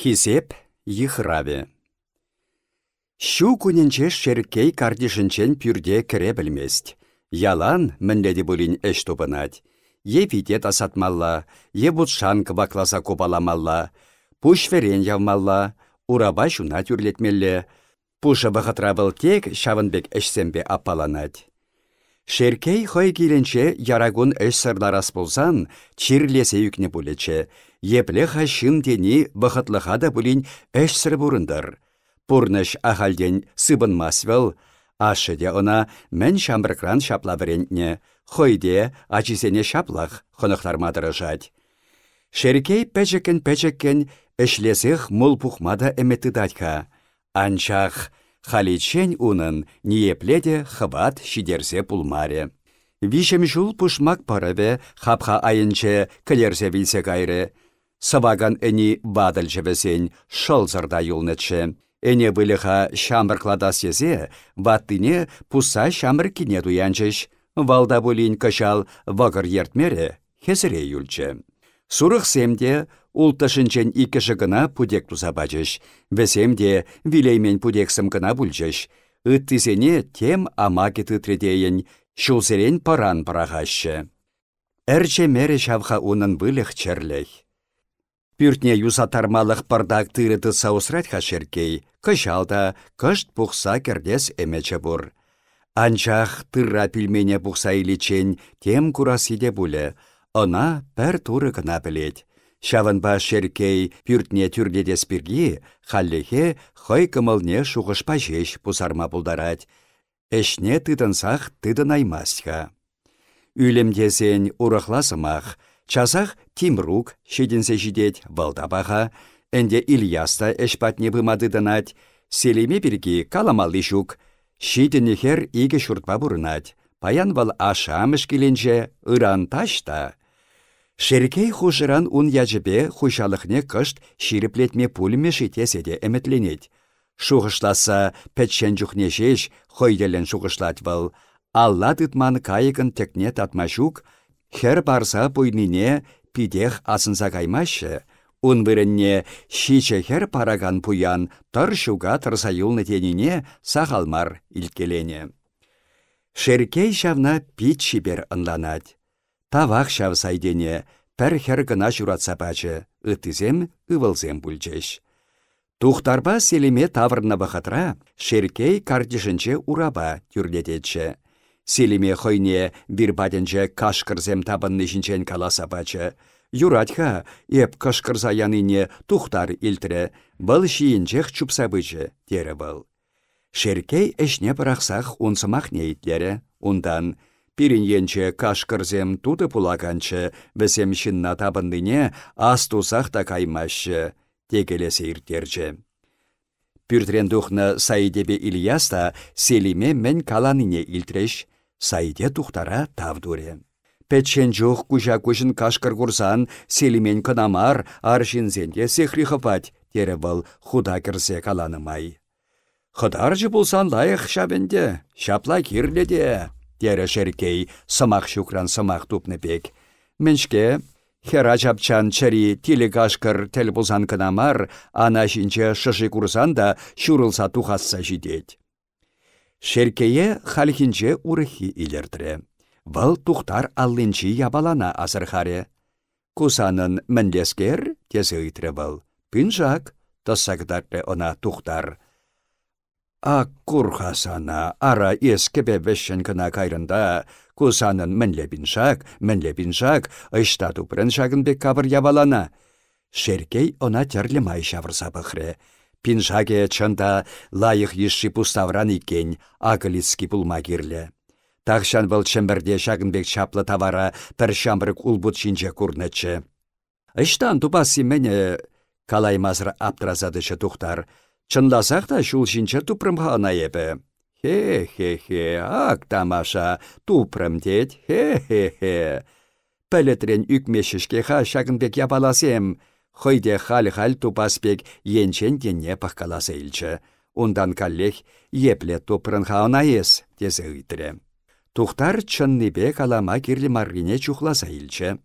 Хисеп йыхраве. Щу күнінче шеркей кардишінчен пюрде кіре білмест. Ялан мінледі бұлін әш тупынат. Е вите тасатмалла, е бұтшан квакласа купаламалла, пуш верен явмалла, ураба шуна тюрлетмелле, пуша бұғытра бұл тек шавынбек әшсембе аппаланат. Шеркей хой киленче ярагун эш сырларас болсан, чирлесе юкне булече, епле хашын тени бұғытлыға да бұлін эш сыр бұрындар. Пурныш ахалден сыбын масвел, ашыде она мен шамбыркран шапла хойде ачисене шаплах хонықтармадырыжать. Шеркей пәчекен-пәчекен эшлесех мул пухмада датька. Анчах халичен унын ниепледе хыбат шидерсе пулмаре. Вишем жул пушмак параве хапха айынче кілерсе вилсе кайры. Саваган әні вадыл жевесен шылзырда юлнычы. Эне былыха шамбыркладас езе, ваттыне пуса шамбыр кине дуянчыш. Валда булин кышал вагыр ертмере, хезіре юлчы. Сурық семде ултышынчен иккіші гына пудек туза бачыш. Весемде вилеймен пудексім гына бүлчыш. Үттізене тем амаки тытредейін, шулсерен паран парағашы. Әрче мере шавха унын былық черлей. Пүртне юсатармалық пардак тырыты саусрат хашеркей, кышалда кышт пухса кердес эмече бур. Анчах тырра пілмене пухса иличен тем курасиде буле, Она пәр туры кына білет. Шавынба шеркей пүртне түрдедес бірге, халлехе хой кымылне шуғышпа жеш пусарма бұлдарад. Эшне тыдынсақ тыдын аймасха. Үлімдесен урықласымақ, часақ Тимрук шедінсе жидет валдабаға, әнде Ильяста эшпатне бымадыдынат, селеме бірге каламалы жүк, шидінехер иге шуртпа бұрынат. Паян вал ашамыш келенже ыран ташта. Шеркей хушыран ун яжыбе хушалықне кышт шириплетме пуліме шитеседе әмітленет. Шуғышласа пәтшен жүхне жеш хойделен шуғышлат выл. Алла тытман кайығын текне татмашук, хер барса пойнине пидех асынса каймашы. Ун вырынне шиче хер параган пуян тыр шуга тырса юлны тенине сахалмар илкелене. Шеркей шавна пит шибер ынланать. Тавах çав сайдене, пәр хәр гына çуратса пачы, ытызем ывылзем пульчеш. Тухтарба селеме таврна бахатра, шеркей кардишінче ураба тюрлететче. Селеме хойне бір баденче кашкырзем табынны жінчен каласа пачы. Юратха, еп кашкырза яныне тухтар бұл шиінчех чупса бычы, тері бұл. Шеркей әшне бірақсақ унсымақ нейтлері, ундан енче кашкырзем туды пулаганчы, весем шынна табындыне ас тусақ та каймашы, текелесе иртерчі. Пүртрен тухны Саидебе Ильяста селиме мен каланыне илтреш, Саиде тухтара тавдуре. Пәтшен жоқ күжа күжін кашкыр курсан, селимен кынамар, аршинзенде сехри хыпать, тері бұл худа кірсе каланымай. Хыдаржы болсан лайық шабенде, шапла Тері шеркей сымақ шукран сымақ тупны пек. Меншке, хера жапчан чари тилі кашкыр тел бұлсан кынамар, ана шинче шышы курсан да шурылса тухасса жидет. Шеркее халхинче урыхи илердірі. Вăл тухтар аллинчи ябалана азырхаре. Кусанын мінлескер тесі ыйтры вăл. Пинжак, тăссагдарды она тухтар. А курхасана ара ескепе вешшен кына кайрында, кусанын мінле биншак, мінле биншак, ұшта тупрын бек кабыр ябалана. Шеркей она терлі май шавырса бұхре. Пиншаге чында лайық ешші пуставран икен, агылицки пулма кирлі. Тахшан был чемберде бек чаплы тавара пір шамбырык улбут шинче курнычы. Тупасы мене калаймазыр аптразадычы тухтар, Чынласақ та шул шинче тупрымға ана епі. Хе-хе-хе, ак тамаша, тупрым дед, хе-хе-хе. Пәлетрен үкмешішке ха шагынбек ябаласем. Хойде хал-хал тупаспек енчен денне паққаласа илчі. Ундан каллех епле тупрынға ана ес, десе үйтірі. Тухтар чынныбе калама кирлі маррине чухласа илчі.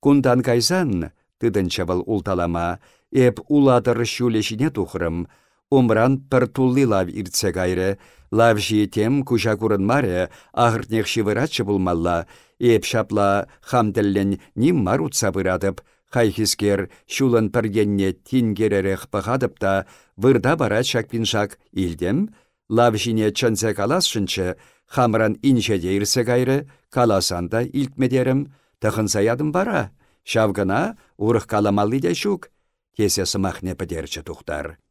Кундан кайсан, тыдынчы был улталама, Эп уладыр шулешіне тухрым. Умран пір тулли лав иртсе кайры. Лав тем куша курын маре, ағыртнех шивыратшы булмалла. Эп шапла хамділлен ним марутса бұрадып, Хайхискер шулын піргенне тингеререк пығадып та, вырда бара шак илдем, лав жіне чынсе каласшынчы, хамран инше дейірсе кайры, каласанда илтмедерім, тұхынса ядым бара. Шавгына урых каламалли шук, сымахне пітерчі тухтар.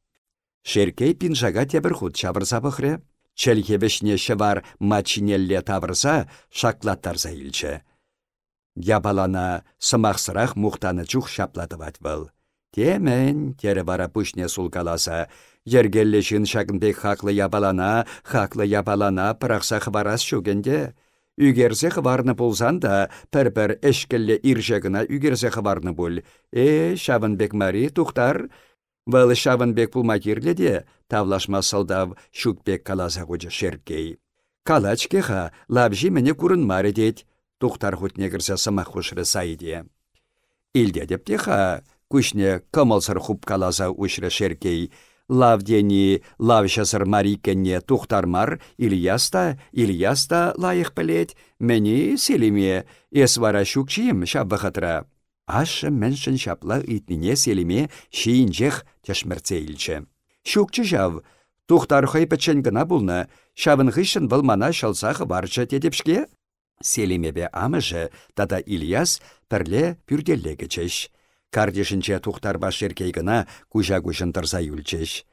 Шеркей пинжага тебір худ чабырса бұхре, Чәлхебешне шывар мачинелле тавырса шаклаттарса илчі. Ябалана сымақсырақ мұқтаны чух шапладыват был. Темен, тері бара пүшне сулкаласа, ергеллешін шагынбек хақлы ябалана, хақлы ябалана пырақса хварас шөгенде. Үгерсе хварны болсан да, пір-пір әшкелле иржегіна үгерсе бұл. Э, шабынбек мари, тухтар, Вăл шавынбек пулма де, тавлашма сылдав шукбек каласа хучы шеркей. Калачкеха лабжи мене курын маре дед, тухтар хутне кірсе сымақ хушры сайде. Илде деп теха, күшне кымылсыр хуп каласа ушры шеркей, лавдени лавшасыр марикенне тухтармар Ильяста, Ильяста лайық білет, мені селеме, ес вара шукчием шаббахатра. Ашы міншін шапла итнине селеме шиінжех тешмірце илчі. Шукчы жав, тухтар хай пәтчен гына бұлны, шавын ғышын бұл мана шалсағы барчы тедепшке? Селемебе амыжы, тада Ильяс пірле пүрделле кечеш. Кардешінче тухтар баш еркей гына күжа-күжін тұрса юлчеш.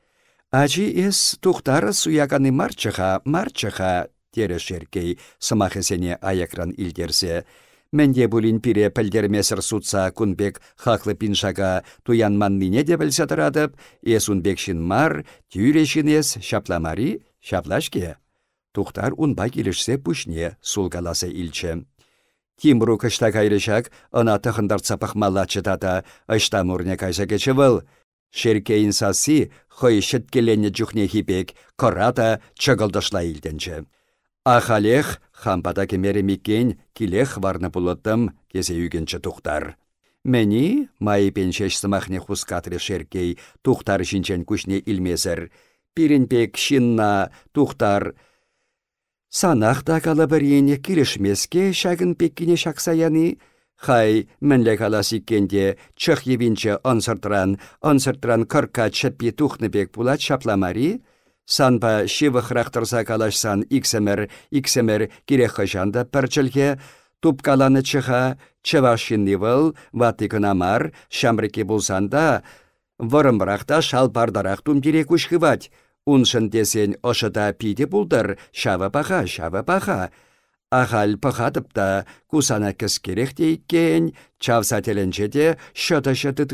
Ачи ес тухтар суяканы марчыха, марчыха, тере шеркей, сымахысене аякран илдерсе, Менде бұлін пире пілдермесір сутса күнбек хақлы пиншаға туянманнине де білсе тұрадып, шын мар, тюрешін ес шапламари, шаплашке. Тухтар унба келішсе пүшне сулгаласы илчі. Тимру кышта кайрышак, ына тұхындар цапақ малачытата, ышта мұрне кайса кечі был. Шеркейін сасы, хой шыткелене жүхне хипек, кората чығылдышла илденчі. Ахалех хампата кемері меккен килех варны пулыттым кесе үгінші тухтар. Мені майыпен шеш сымахне хускатры шеркей тухтар шинчен күшне илмезір. Пиренпек шинна тухтар. Санақ та калабырйене кирешмеске шагын пеккіне шақсаяны, Хай, мінлі калас иккенде, чық ебінче ансыртран, ансыртран кырка тухны бек пулат шапламари, Санпа шивыхрақтырса калашсан иксемер, иксемер кирек хыжанда пірчілге, тупкаланы чыха, чывашинни выл, ватыкынамар, шамрыке булсанда, вырымбырақта шалпардарақ тумдире күшківать. Уншын десен ошыда пиде булдыр, шавы паха, шавы паха. Ахал пахатыпта, кусана кіс керек дейкен, чавса теленче де шыты-шыты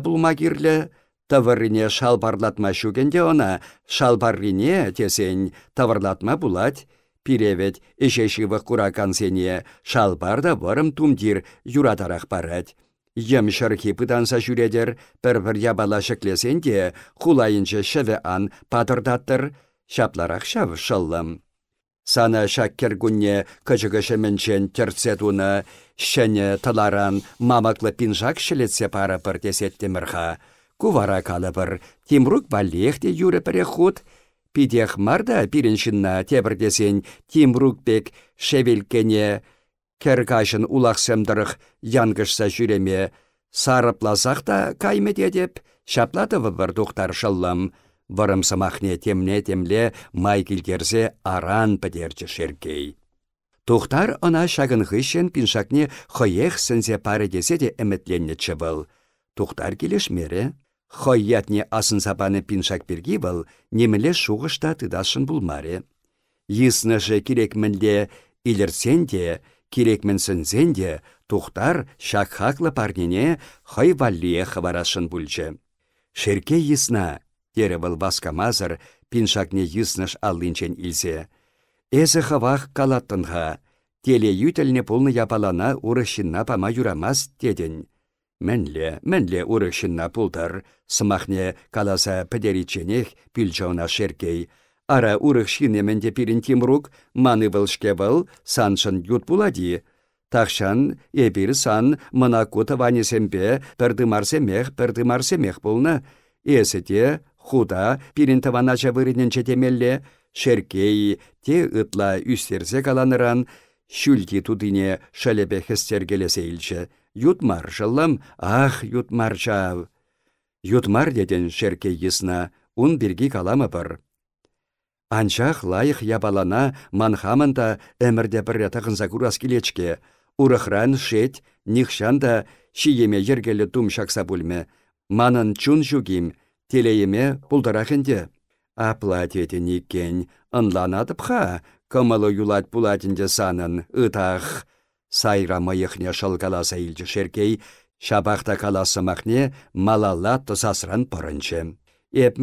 булма кирлі, Таваррине шалбарлатма шугенде она, шалбаррине тесен таварлатма булать. Пиревет эшешивы куракансене шалбарда варым тумдир юратарақ барать. Ем шырхи пытанса жүредер, бір-бір ябала шеклесенде, хулайынчы шыве ан патырдаттыр, шапларақ шав шыллым. Сана шаккер гунне кычыгы шеменчен терце туны, шәне таларан мамаклы пинжак шелетсе пара пыр тесеттемірға. Кувара калыбыр, Тимрук баллехте юры переход. Пидех марда пиреншінна тебірдесен Тимрук бек шевелкене кәркашын улақсемдырық янгышса жүреме. Сарыпласақ та каймеде деп, шаплатывы бір тұқтар шыллам. Вырым самахне темне темле май келгерзе аран пәдерчі шеркей. Тухтар ына шагын ғышен пиншакне хойех сінзе пары десе де әмітленне чыбыл. Тухтар келешмере, Хойятне асын сапаны пиншак пирги был, немеле шуғышта тыдашын булмаре. Йыснышы керекмінде илерсенде, керекмінсінзенде, тухтар шакхаклы парнене хой валлие хварашын бульчы. Шерке йысна, тере был баскамазыр, пиншакне йысныш аллинчен илсе. Эзі хавах калаттынға, теле ютельне пулны япалана урышынна пама юрамас дедін. Мәнле, мәнле урықшынна пултар, сымахне каласа пәдериченех пүлчауна шеркей. Ара урықшыне менде пирин тимрук, маны вылшке выл, саншын ют булади. Тахшан эбир сан мына кута ванесембе пірдімарсемех пірдімарсемех болны. Эсіде худа пирин таванача темелле, шеркей те ытла үстерзе каланыран, шүлти тудыне шалебе хестергелесе илче. Ютмар жылым, ах, ютмар жав. Ютмар деден шеркей есна, ун біргі каламы бір. Анчах лайық ябалана манхамында әмірде бір тағынса курас келечке. Урахран шет, нихшанда шиеме ергелі тум шақса бүлме. Манын чун жүгім, телейеме бұлдарахынде. Апла деді никкен, ынланадып ха, кымылы юлат бұлатынде санын, ытақ. Сайра мыйықне шылгаласа илчі шеркей, шабақта каласымақне малалла тұсасыран пырынчы. Эп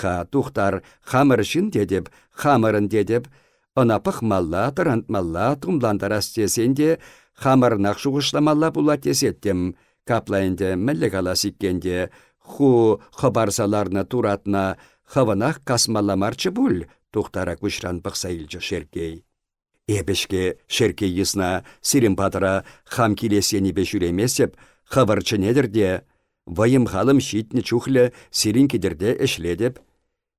ха тухтар хамыршын дедіп, хамырын дедіп, ынапық малла, малла, тұмландарас десенде, хамырнақ шуғышламалла бұла тесеттім. Каплайынде мәлі калас иккенде, ху хабарсаларны туратна, хаванақ касмалламарчы бұл, тухтара күшран пықса илчі шеркей. Эбешке шеркей есна сирим патыра хам келесені бешүремесеп, хабарчы недірде, Вайым халым щитне чухлі сирин кедерде эшледеп.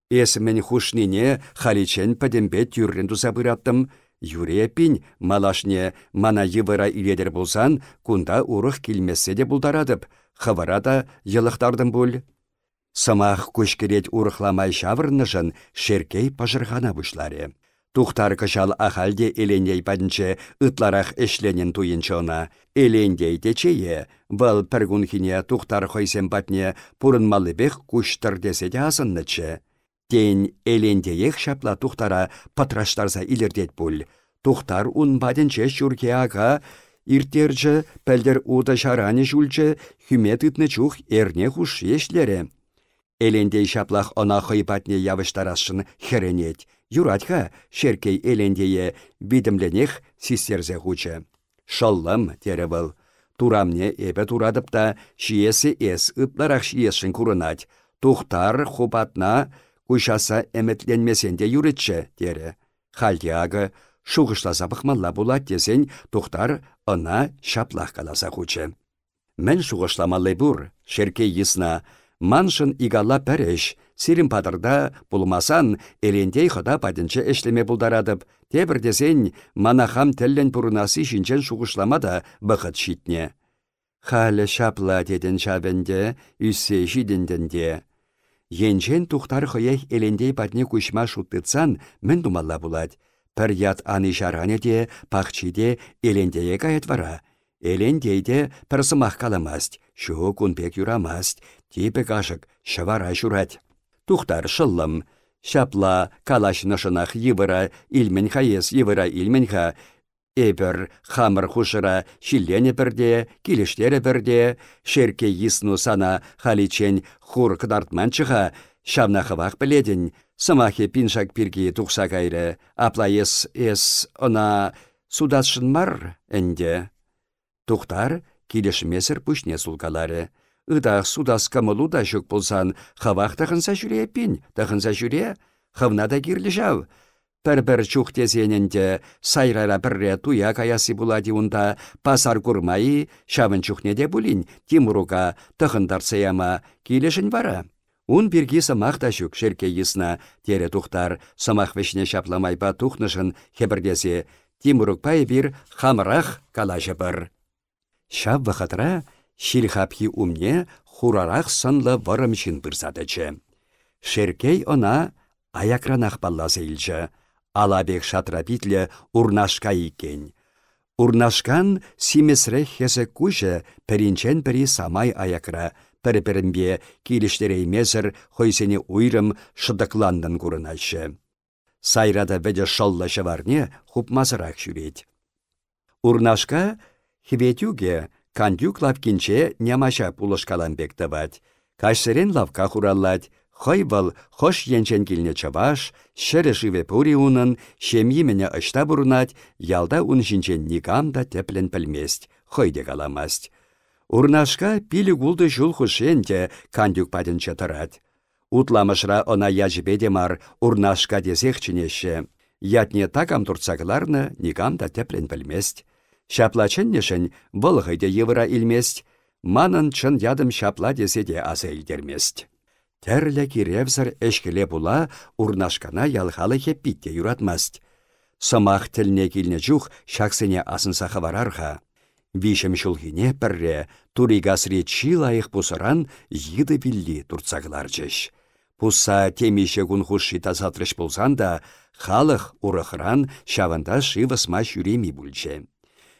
Эсімен хушнине халичен тюррен туза бұраттым. Юре пин малашне мана йывыра иледер болсан, кунда урых килмесе де бұлдарадып, хавара да йылықтардым бұл. Самах көшкерет урыхламай шавырнышын шеркей пажырғана бұшларе. Тухтар кышал ахалде элендей падінче ытларах эшленен туйынчона. Элендей течее, бұл піргунхине тухтар хойсен патне пурынмалыбех куштыр десе де. Тен элендеех шапла тухтара патраштарса илердет бұл. Тухтар ун падінче шурке аға, иртерчі пәлдер уда шараны жүлчі хүмет үтні чух эрне хуш ешлері. Элендей шаплах она хойпатне явыштарашын херенет. Юратха шеркей элендее видімленех систерзе хучы. Шаллам теревыл. Турамне эбе турадып та шиесі эс ытларақ шиесшін курынать. Тухтар хупатна кушаса әметленмесенде юритче, тере. Хальдиагы шуғышласа бұқмалла булат десен, тухтар ына шаплах каласа хучы. Мен шуғышламалы бұр, шеркей есна, маншын игала пәреш, Сирин падырда пулмасан элендей хыда падінче эшлеме бұлдарадып, тебірдесен манахам тәллен пұрынасы шинчен шуғышламада бұқыт шитне. Халі шапла дедін шабенде, үссе жидіндінде. Енчен тухтар хыех элендей падне күшма шуттыцан мін думалла булать. Пір ят аны жаране де, пахчиде элендее кайет вара. Элендейде пір сымақ каламаст, шу күнпек юрамаст, типі кашык, шывара журать. Тухтар шыллым. Шапла калашнышынах йывыра илмен хаес йывыра илменха. Эбір хамыр хушыра шиллене бірде, келіштері бірде, шерке йысну сана халичен хур кыдартманчыға, шавнахывақ біледін, Самахе пиншак пирги тухса кайры, апла ес ес она судасшын мар әнде. Тухтар килешмесір пүшне сулкалары. Ыдах судас камылу да жүк болсан, хавақ тағынса жүре пин, тағынса жүре, хавна да кирлі жау. Пір-бір чух тезенінде сайрара бірре туя каясы булади унда пасар курмайы, шавын чухнеде булин, Тимуруга тағындарса яма келешін бара. Ун біргі самақ та жүк жерке есна, тере тухтар, самақ вешіне шапламайба тухнышын хебірдесе, Тимурук пай бір хамырақ калашы бір. Шав вақытра, Шилхапхи умне хурарақ сынлы вырымшын бірсадычы. Шеркей она аякранах балласы илчі. Алабек шатрапитлі урнашка икен. Урнашкан симесре хесе куші пірінчен пірі самай аякра, пір-пірімбе келіштереймезір хойсене уйрым шыдықландын курынашы. Сайрада бәді шаллашы варне хупмазырақ жүрет. Урнашка хибетюге Кандюк лавкинче нямаша пулышкаланбек тывать. Кашсерен лавка хураллать, Хойвал хош енчен килне чаваш, шәрі живе пури унын, шемйимене ышта бурнать, ялда ун жинчен никам да теплен хойде каламаст. Урнашка пилі гулды жул хушенде кандюк падінче тұрат. Утламышра она яжбеде мар урнашка дезех чинеше. Ятне такам турцагларны никам да теплен пілмест. Шаплачыннешін вăлхыйде йывыра илмест, манын чын ядым шапла десе аса илдермест. Тәрлі киревзір әшкеле була урнашкана ялхалы хеппитте юратмаст. Сымақ тіліне келіне жух шақсыне асынса хаварарға. Вишем шулхине пірре туригасри чи лайық пусыран йыды билли турцаглар жеш. Пуса темеше күн хуши тазатрыш болсан да, халық урықыран шавында шивысма шүреми бүлче.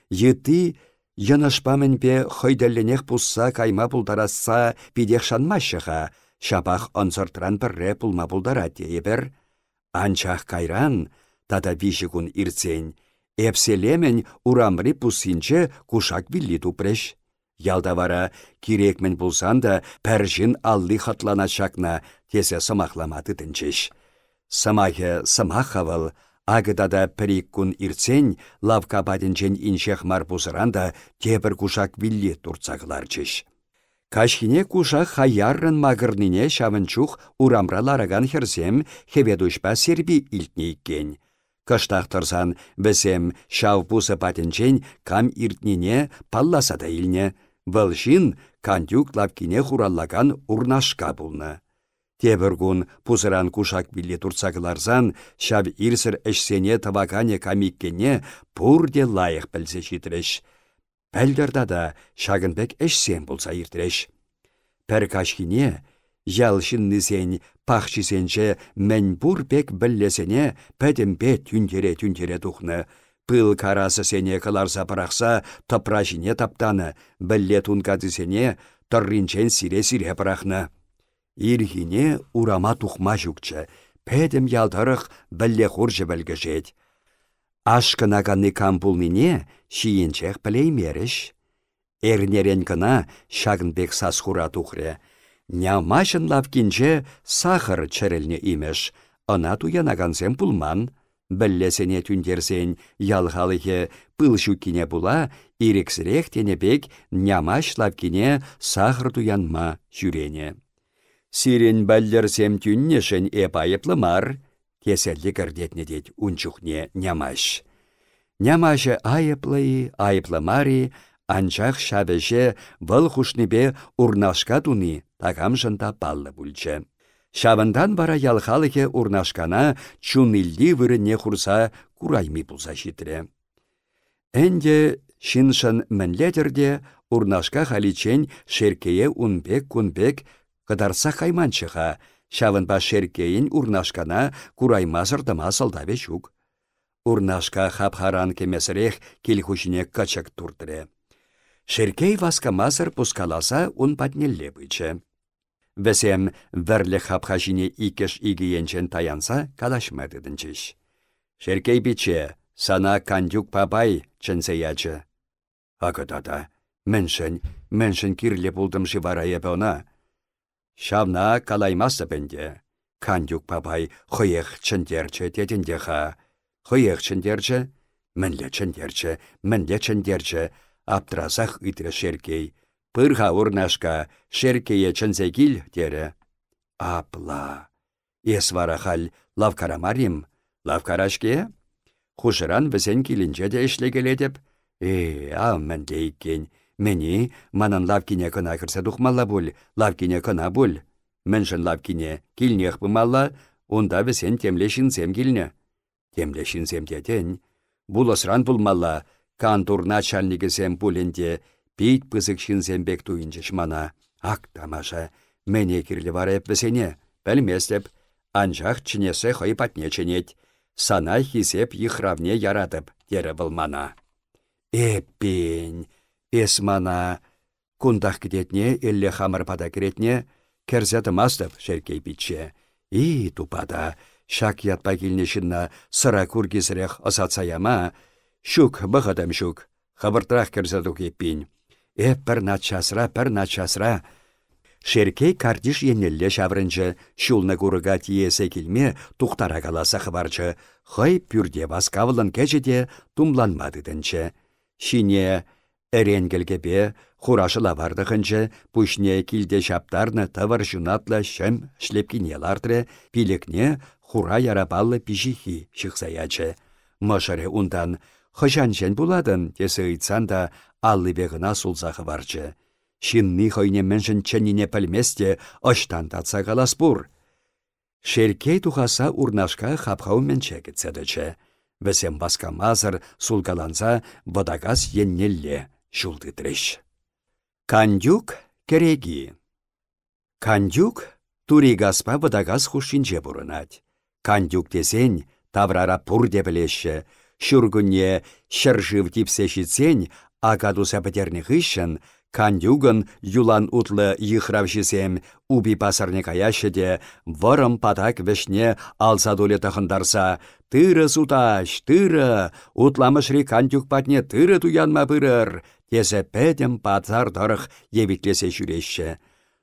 Йыты Янашпамен пе хойдәлленех пусса кайма пулдарасса пидех шанмашыға, шапах онсыртран пірре пулма пулдара дейбір. Анчах кайран, тата виші күн ирцен, Эпселемен урамри пусинче кушак билли тупреш. Ялда вара кирекмен пулсан да пәржін алли хатланачакна тесе самахламаты тінчеш. Самахавал, агыдада пірік күн ирцен, лавка бадінчен иншех мар тепір кушак билли турцағылар чеш. Кашхине кушак хаяррын магырнине шавынчух урамра лараган херсем хеведушпа серби илтнейкен. Кыштақтырсан бізем шав пусы патенчен кам иртнине палласа да илне. Вăлшин кантюк лапкине хураллаган урнашка пулнă. Тебіргун пузыран кушак билли турцакыларсан, шав ирсір әшсене табакане камиккене пурде лайық білсе житреш. Пәлдерда да шагынбек әшсен болса иртіреш. Пәр кашкине, ялшын нізен пахчисенче мән бур пек біллесене пәдімпе түнтере-түнтере тухны. Пыл карасы сене кыларса парақса тапра жіне таптаны, білле тункадысене тұрринчен сире-сире парақны. Ирхине урама тухма жүкчі, пәдім ялтарық білле хуржы білгіжет. Ашкынаганны кампулнине шиенчех пілеймеріш. Эрнерен кына шагынбек сасхура тухре. Нямашын лавкинче сахар чәрелне имеш, ына туянагансем пулман. Біллесене түндерсен ялғалығы пыл шуккине була, ирексірек тенебек нямаш лавкине сахар туянма жүрене. Сирен бәллерсем түннешін эпайыплы мар, кеселі кірдетне дед унчухне нямаш. Нямашы айыплы, айыплы мари, анчах шабеше вăл хушнипе урнашка туни тагамшында паллы пульчче. Шавындан бара ялхалыхе урнашкана чунилли вырыне хурса курайми пулса çитре. Энде шиншын мінлетерде урнашка халичен шеркее унбек кунбек кыдарса хайманчыға, ба шеркейін урнашкана кураймазыр дыма сылдаве шук. Урнашка хапхаран кемесірех келхушіне качак турдыре. Шеркей васкамазыр пускаласа ун патнелле бычы. Вәсем вәрлі хапхашине икеш игиенчен таянса калашмадыдынчыш. Шеркей биче, сана кандюк папай чынсе ячы. Агытада, міншін, міншін кирле булдым живара епона. Шавна калаймасы бенде. Кандюк папай хыйық чындерчі дедіндеха. Хыйық чындерчі, мінле чындерчі, мінле чындерчі, аптразах үйтірі шеркей. Пырға урнашка шеркее чынзе кил, тере. Апла. Ес вара хал лавкарамарим. Лавкарашке? Хушыран візен килінче де ішлегеледіп. Э. Мені манан лавкине кына кірсе дұқмалла бұл, лавкине кына бұл. Міншін лавкине килнех бымалла, онда візен темлешінсем килне. Темлешінсем деден. Бұл осран бұлмалла, Кантур начальнигісем пуленде пейт пызык шинзембек туйынчы шмана. Ак тамаша, мәне кирлі бар әппісене, бәлместеп, анжақ чінесе хой патне ченет. Сана хисеп ихравне яратып, дері мана. Эппен, эсмана, кундах кедетне, элле хамыр пада керетне, керзеті мастып шеркей бітче. И тупада, шак ятпа келнешінна сыра күргізірек асатсаяма, Шук, бұғадам шук. Хабыртырақ кірзаду кеппин. Эп пір начасра, пір начасра. Шеркей кардиш енелле шаврынчы, шулны курыга тиесе келме тухтара каласа хабарчы. Хай пюрде баскавылын кәжеде тумланмады Шине әренгелгебе хурашы лавардығынчы, пушне килде шаптарны тавар жунатлы шым шлепкине лартры, пилекне хура ярабаллы пижихи шықсаячы. Машаре ундан Хыжанчен буладын, тесі ыйтсан да аллыбегына сулзағы барчы. Шинны хойне міншін чәніне пілместе ұштан татса бур. Шеркей тухаса урнашка хапхау менче кетседічі. Весем баска мазыр сулгаланса водагас еннелле жулды треш. Кандюк кереги. Кандюк тури гаспа водагас хушинче бурынать. Кандюк десен таврара пурде білеші, шүргүнне шыржыв типсе шитсен, агадуса петерні хыщын, Кандюгын юлан утлы йыхрав уби пасарне каяшы де, падак вешне алса доле тахындарса, тыры суташ, тыры, утламышри кандюк патне тыры туянма пырыр, тесе пәдем пазар дырық евитлесе жүреші.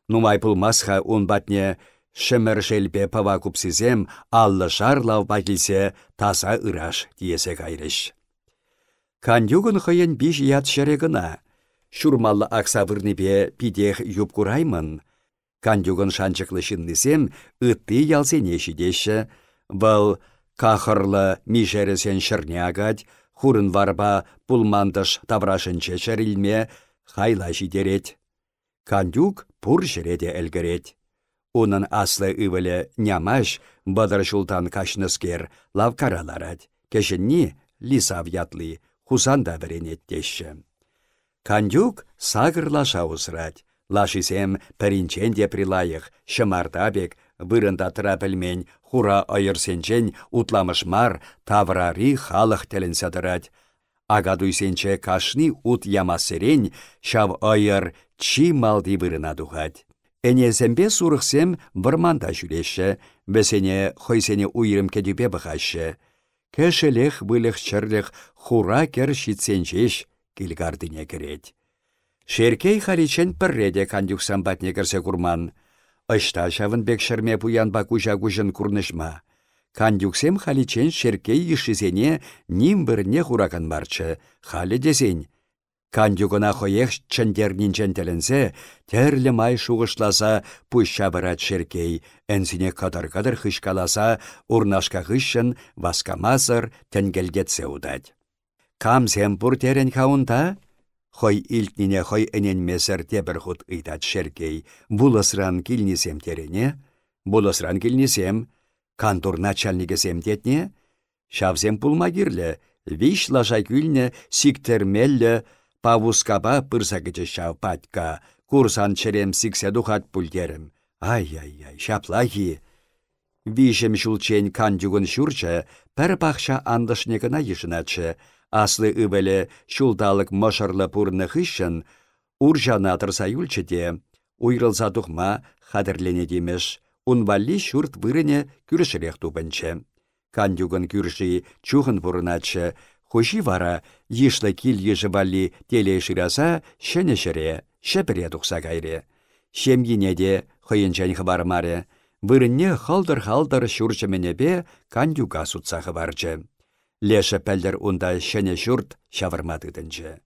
Нумай пулмасха ун батне, Шымыр желбе пава купсизем, аллы жарлау багилсе таза ыраш диесе кайрыш. Кандюгын хыйын биш ят шерегына, Шурмаллы акса вырнепе пидех юпкураймын. Кандюгын шанчықлы шыннысем ытты ялсене шидеші. Бұл кахырлы мишересен шырне агать, хурын варба пулмандыш таврашынче шәрілме хайла жидерет. Кандюк пур жереде әлгірет. Унын аслы ывылі нямаш бадыр шултан кашныскер лавкараларад. Кешінні лисав ятлы, хусанда веренеттеші. Кандюк сагырлаша усрать. Лашисем пәрінчен де прилайық, шымардабек, вырында тұра хура айырсенчен утламышмар, таврари халық тілін садырать. Агадуйсенче кашни ут ямасырен, шав айыр чи малди вырына духать. Энезембе сурықсем вырманда жүлеші, бәсене хойсене уйрым кедюбе бұғашы. Кәшелех вылық чырлық хура кер шитсенчеш, килгардыне керет. Шеркей харичен пірреде кандюксан батне кірсе курман. Ышта шавын бек шырме пуян бакужа кужын курнышма. Кандюксем халичен шеркей ешізене ним бірне хуракан барчы, халі дезен. Кандюгына хоех чындернинчен тілінсе, терлі май шуғышласа пұшша барат шеркей, әнсіне кадар-кадар хышкаласа, урнашка хышын васкамазыр тәнгелгетсе удать. Камсем пуртерен хаунта? Хой илтнине хой месір тебір худ ыйтат шеркей. Булысран килнесем терене? Булысран килнесем. Кантур начальникесем тетне? Шавсем пулмагирлі. Виш лажа күлне сиктермеллі павускаба пырсагычы шав патка. Курсан черем сиксе духат пультерім. Ай-ай-ай, шаплаги. Вишем шулчен кандюгын шурча, пір пахша андышнегына ешіначы аслы ывеле шулдалық мошарлы пурны хыщын, уржана тұрса юлчыде, уйрылса тухма хадырлене демеш, унвалли шурт вырыне күршірек тупынчы. Кандюгын күрші чухын пурыначы, хуши вара йышлы кил ежі валли теле шыраса шене шыре, шепіре тұқса кайре. Шемгине де хыйынчан хыбармаре, вырынне халдыр-халдыр шурчыменебе кандюга сутса хыбарчы. Леша пәлдер унда шәне шүрт шавырмадыдынчы.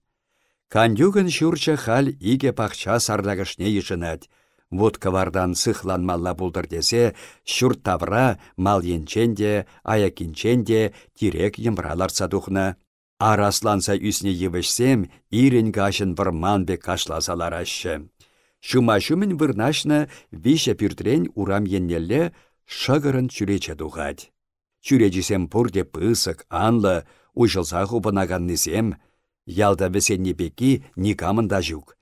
Кандюгын шүрчі хал иге пахча сарлағышне ешінәд. Вот кавардан сыхланмалла булдыр десе, шүрт тавра мал енченде, аякинченде тирек емраларса духна. Арасланса үсне евішсем, ирен гашын вырман бек кашласалар ашы. Шума шумын вырнашны више пюртрен урам еннелле шыгырын чүрече духать. Чүречісем пұрде пысық, анлы, ұжылса несем, ялда весенне беки никамында жүк.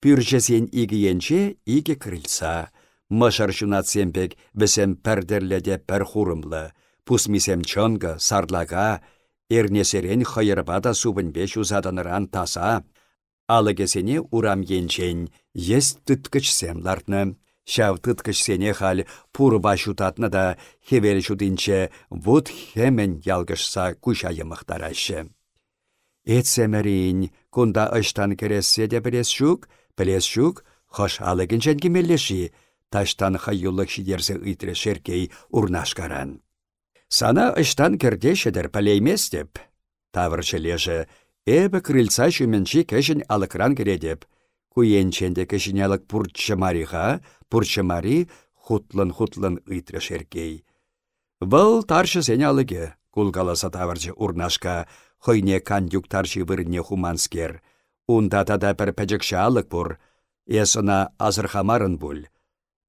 Пүрчесен игіенче игі крыльца, Мышыр шунатсемпек весем пәрдерледе пәр хурымлы, пусмисем чонга, сарлага, эрнесерен хайырбада субынбе шузаданыран таса, алыгесене урам енчен, есть түткічсем лартны. Шав сене хал пурба шутатны да хевел шутинче вот хемен ялгышса кушайы мықтарашы. Этсемерин, кунда ыштан керессе де білес шук, білес шук, хош алыгынчен кемелеші, таштан хайюлық шидерсе ыйтре шеркей урнашкаран. Сана ыштан кердешедер пілеймес деп. Тавырчы лежі, эбі крыльца шуменчи кешін алыкран кередеп, Куенченде кешінялық пұртчымариға, пұртчымари хутлын-хутлын ыйтры шеркей. Бұл таршы сен алыге, кулгаласа урнашка, хойне кандюк тарши вырне хуманскер. Унда тада пір пәжікші алық бұр, эсына азырхамарын бұл.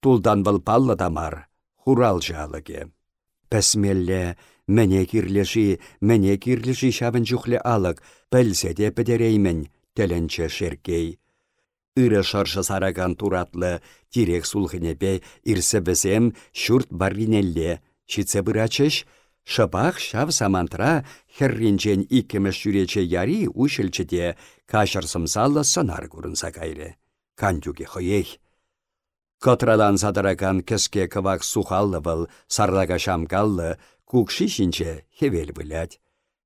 Тулдан бұл паллы дамар, хурал жалыге. Пәсмелле, мәне кирлеші, мәне кирлеші шабын жүхлі алық, де пәдереймін, тәлінчі шеркей. Үрі шаршы сараган туратлы, тирек сулхынепе ирсе бізем шүрт барринелле, шитсе Шапах шав самантра херринчен иккемеш жүрече яри ушілчіде кашыр сымсаллы сынар көрінса кайры. Кандюге хойех. Котралан садаракан кіске кывак сухаллы был, сарлага шамкаллы, кукши шинче хевел білять.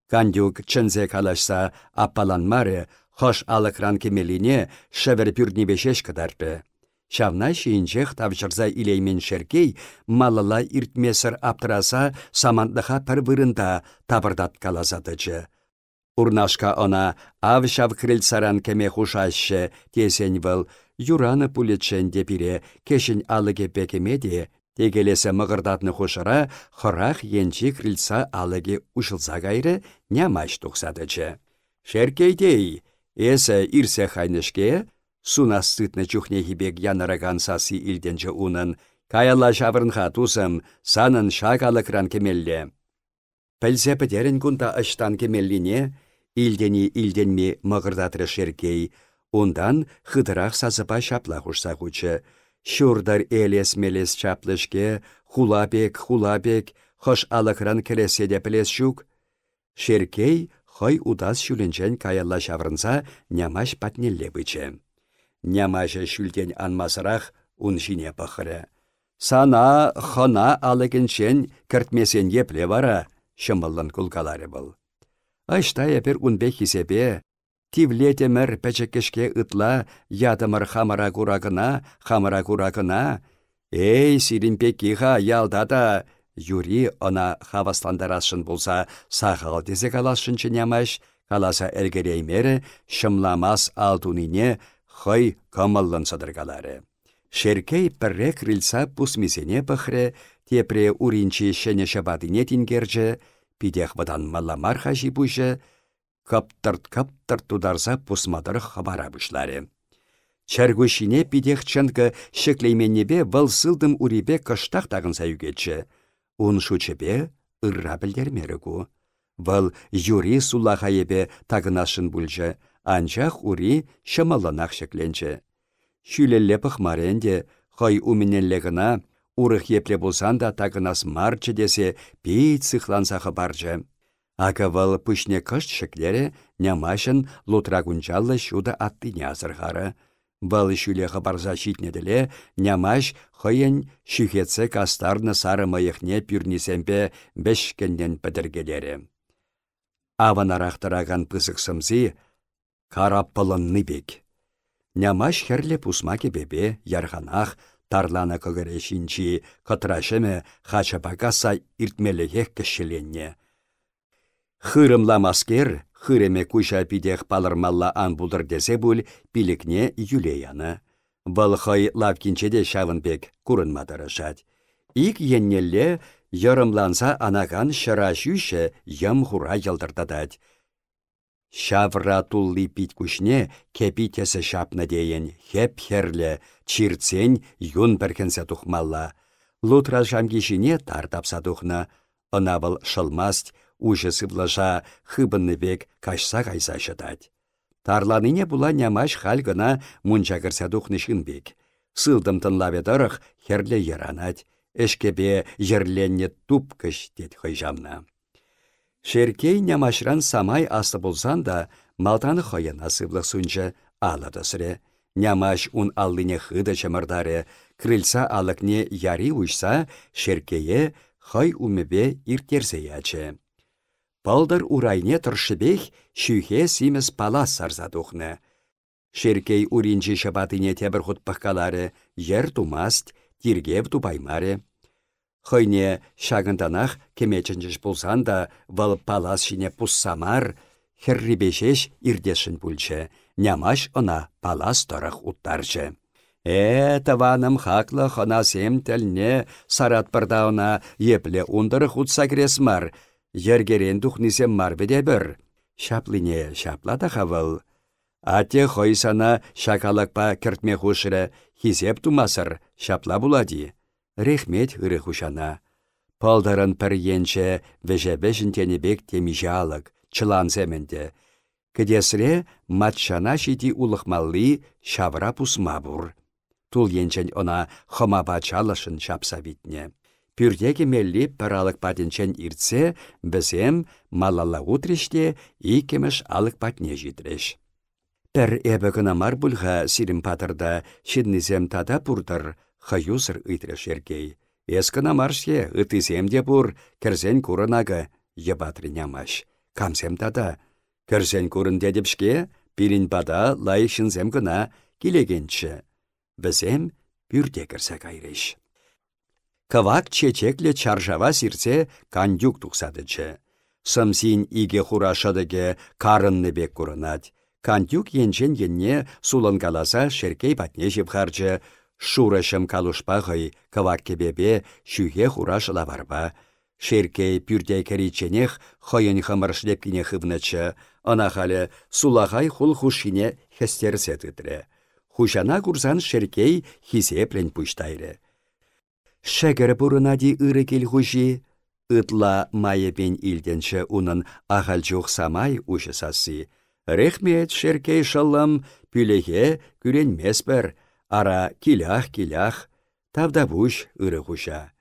Кандюк чынзе калашса аппаланмары, хош алыкран кемелине шевер пюрнебешеш кадарпы. Шавна шиінчех тавшырза илеймен шеркей, малыла иртмесір аптыраса самандыға пір вырында табырдат калазадычы. Урнашка она ав шав крыльцаран кеме хушашы тесен был, юраны пулетшен депире кешін алыге пекемеде, тегелесе мығырдатны хушыра, хырах енчі крыльца алыге ушылса гайры нямаш тұқсадычы. Шеркейдей, эсі ирсе хайнышке, Суна сытны чухне хибек янараган сасы илденче унын, каялла шавырнха тусым, санын шакалыкран кемелле. Пәлсе пітерін күнта ыштан кемеллине, илдени илденме мығырдатры шеркей, ондан хыдырақ сазыпа шапла хушса хучы. Шурдар элес-мелес чаплышке, хулапек, хулапек, хош алыкран келеседе пілес шук. Шеркей хой удас шүлінчен каялла шаврынса нямаш патнелле бычы. Нямаша шүлтен анмасырақ ун пахыры. Сана хана алыгынчен кіртмесен епле вара, шымылын кулкалары был. Ашта епер унбе хисепе, тивлетемір пәчекешке ытла ядымыр хамара курагына, хамара курагына. Эй, сиринпе киха ялдата, юри она хавасландарасын болса, сағал дезе калашынчы нямаш, каласа әргереймері, шымламас алтунине хой камаллан садыргалары. Шеркей пірре крыльца пусмисене пăхрре, тепре уринчи шәне шабадыне тингерже, пидех вадан малламар хажи бұжы, каптырт-каптырт тударса пусмадыр хабара бұшлары. Чәргушине пидех чынғы шеклейменнебе вăл сылдым кыштақ. Ун шучепе ырра білдермерігу. Вăл юри сулахайепе тагынашын бүлжі, анчах ури шымаланақ шекленче. Шүлелле пықмаренде, хай умінелле гына, епле болсан да тагынас марчы десе пейт сықлансақы баржы. Акавал пүшне кышт шеклере, нямашын лутрагунчаллы шуда аттыне азырғары. Вал шүле барза шитнеделе, нямаш хойын шүхетсе кастарны сары майықне пюрнисемпе бешкеннен пәдіргелері. Аванарақтыраган пысықсымзи, караппылынны бек. Нямаш херле пусмаке бебе, ярханах, тарлана көгірешінчі, кытрашымы хачапакаса иртмелеге кішіленне. Хырымламаскер, хыреме куша пидех палырмалла ан бұлдыр десе бұл, пилікне юлеяны. Бұл хой лавкинчеде шавынбек курынмадырышад. Ик еннелле ярымланса анаган шыра шүйші ям хура ялдырдадад. Шавра тулли пит кушне кепитесі шапна дейін, хеп херле, чирцен юн біркенсе тухмалла. Лутра жамгишине тартапса тухна, ынавыл шылмаст, уже сыблажа хыбынны бек кашса кайса шытать. Тарланыне була нямаш хал гына мунча кірсе тухны бек. Сылдым херле еранать, эшкебе ерленне туп кыш дед хыйжамна. Шеркей нямашран самай асы болсан да, малтаны хойына сывлық сунчы алады сіре. Нямаш ун аллыне хыды чымырдаре, крыльца алыкне яри ұшса, шеркее хой умебе иртерсе ячы. Палдар урайне тұршыбех шүйхе симес палас сарзадухны. Шеркей уринчи шабатыне тебір пахкалары, ер тумаст, тиргев тупаймаре. Хойне шагынданах кемечінчіш болсан да, вал палас шине пуссамар, херрибешеш ирдешін пульче, нямаш она палас торах уттарчы. Э, таваным хаклы хона сем сарат епле ундырых утса Ергерен тухнисем марбеде бір. Шаплине шаплада хавыл. Ате хойсана шакалакпа кіртме хушыры, хизеп тумасыр, шапла булади. Рехмет ыры хушана. Палдарын пір енче вежебе жінтенебек темиже алык, чылан земенде. Кедесре матчана шити улықмалли шавра пусма бур. Тул енчен она хомаба чалышын шапса витне. Пюрдеге мелли паралық патенчен иртсе, бізем малалла утріште икемеш алық патне житреш. Пәр әбі мар бұлға сирім патырда шиднізем тада пұрдыр, хаюсыр ытреш ергей. Эскіна марше ытысем де бұр, кірзен курынағы, ебатрынямаш. Камсем тада. Кірзен курын дедіпшке, пирин бада лайшынзем гына келегенші. Бізем. Кавак чечекле чаржава сирсе кандюк тұқсадычы. Сымсин иге хурашадыге карынны бек курынат. Кандюк енчен енне сулын шеркей патне жепхарчы, Шурышым калушпағый, кавак кебебе шүйге хурашыла барба. Шеркей пюрде кәриченех хойын хымыршлеп кине хывнычы, ана халі сулағай хул хушине хестерсе тытре. Хушана курсан шеркей хизеплен пуштайры. Шәгір бұрынади кел хуши, ытла майепен илденші унын ағал жоқ самай ұшы сасы. Рехмет шеркей шаллам пүлеге күренмес бір, ара килях-килях, тавдабуш ыры хуша.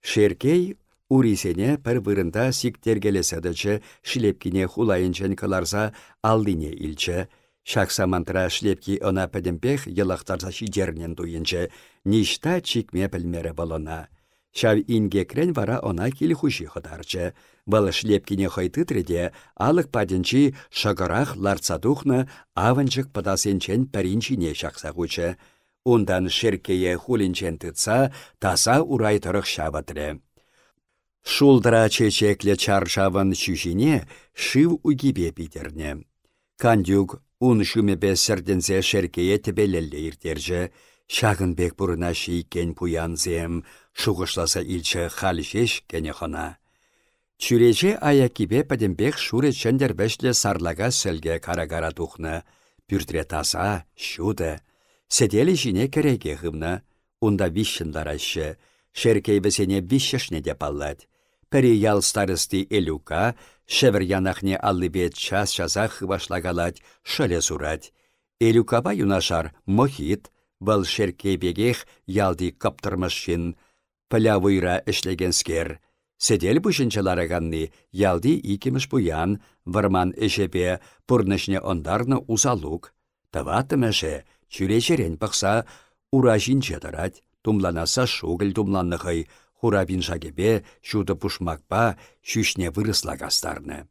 Шеркей урисене пір вырында сиктергелесәдічі шлепкине хулайынчен кыларса алдине илчі. Шақсамантыра шлепки она пәдімпех елақтарса шидернен дуйынчы, ништа чикме пілмері болына. Шав инге крен вара она кил хуши хыдарчы. Бұл шлепкине хайтытреде алық падінчі шағырах ларцадухны аванчык падасенчен пәрінчине шақса хучы. Ундан шеркее хулинчен тыца таса урайтырық шабатры. Шулдыра чечекле чаршавын шүшіне шив угибе бидерне. Кандюк ун шумебе сірдензе шеркее тібелелі иртержі, бек бұрына шейкен пуянзем, шуғышласа илчі халшеш кене хана. Чүрече аякибе падембек шуре чендербешле сарлага сәлге карагара тухны, пүртре таса, шуды, Седелі жіне кереге ғымна, унда вишшынларашы, шеркей бізене вишшешне де паллад. Пәрі ял старысты элюка, шевір янахне аллыбет час жаза хывашлагалад, шыле сурад. Элюкаба юнашар мохит, бегех ялды каптырмышшын, пыля вуйра ішлегенскер. Седел бұшынчыларыганны ялды икеміш буян, варман эшепе пұрнышне ондарны узалук. Таватымышы, Чүрешерен пақса уражин жадырать, тумланаса шугіл тумланнықай, хурабин жагебе, шуды пушмакпа, шүшне вырысла гастарны.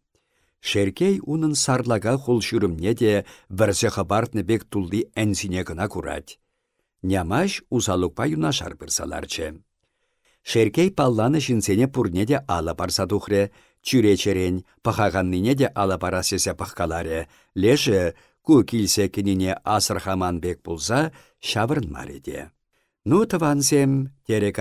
Шеркей унын сарлага хул шүрімне де вірзе хабартны бек тулды әнсіне гына курать. Нямаш узалукпа юнашар бірсаларчы. Шеркей палланы жінсене пурне де ала барса тухре, чүречерен, де ала барасесе пахкаларе, леже ку килсе асырхаман бек пулса, шавырн мареде. Ну тере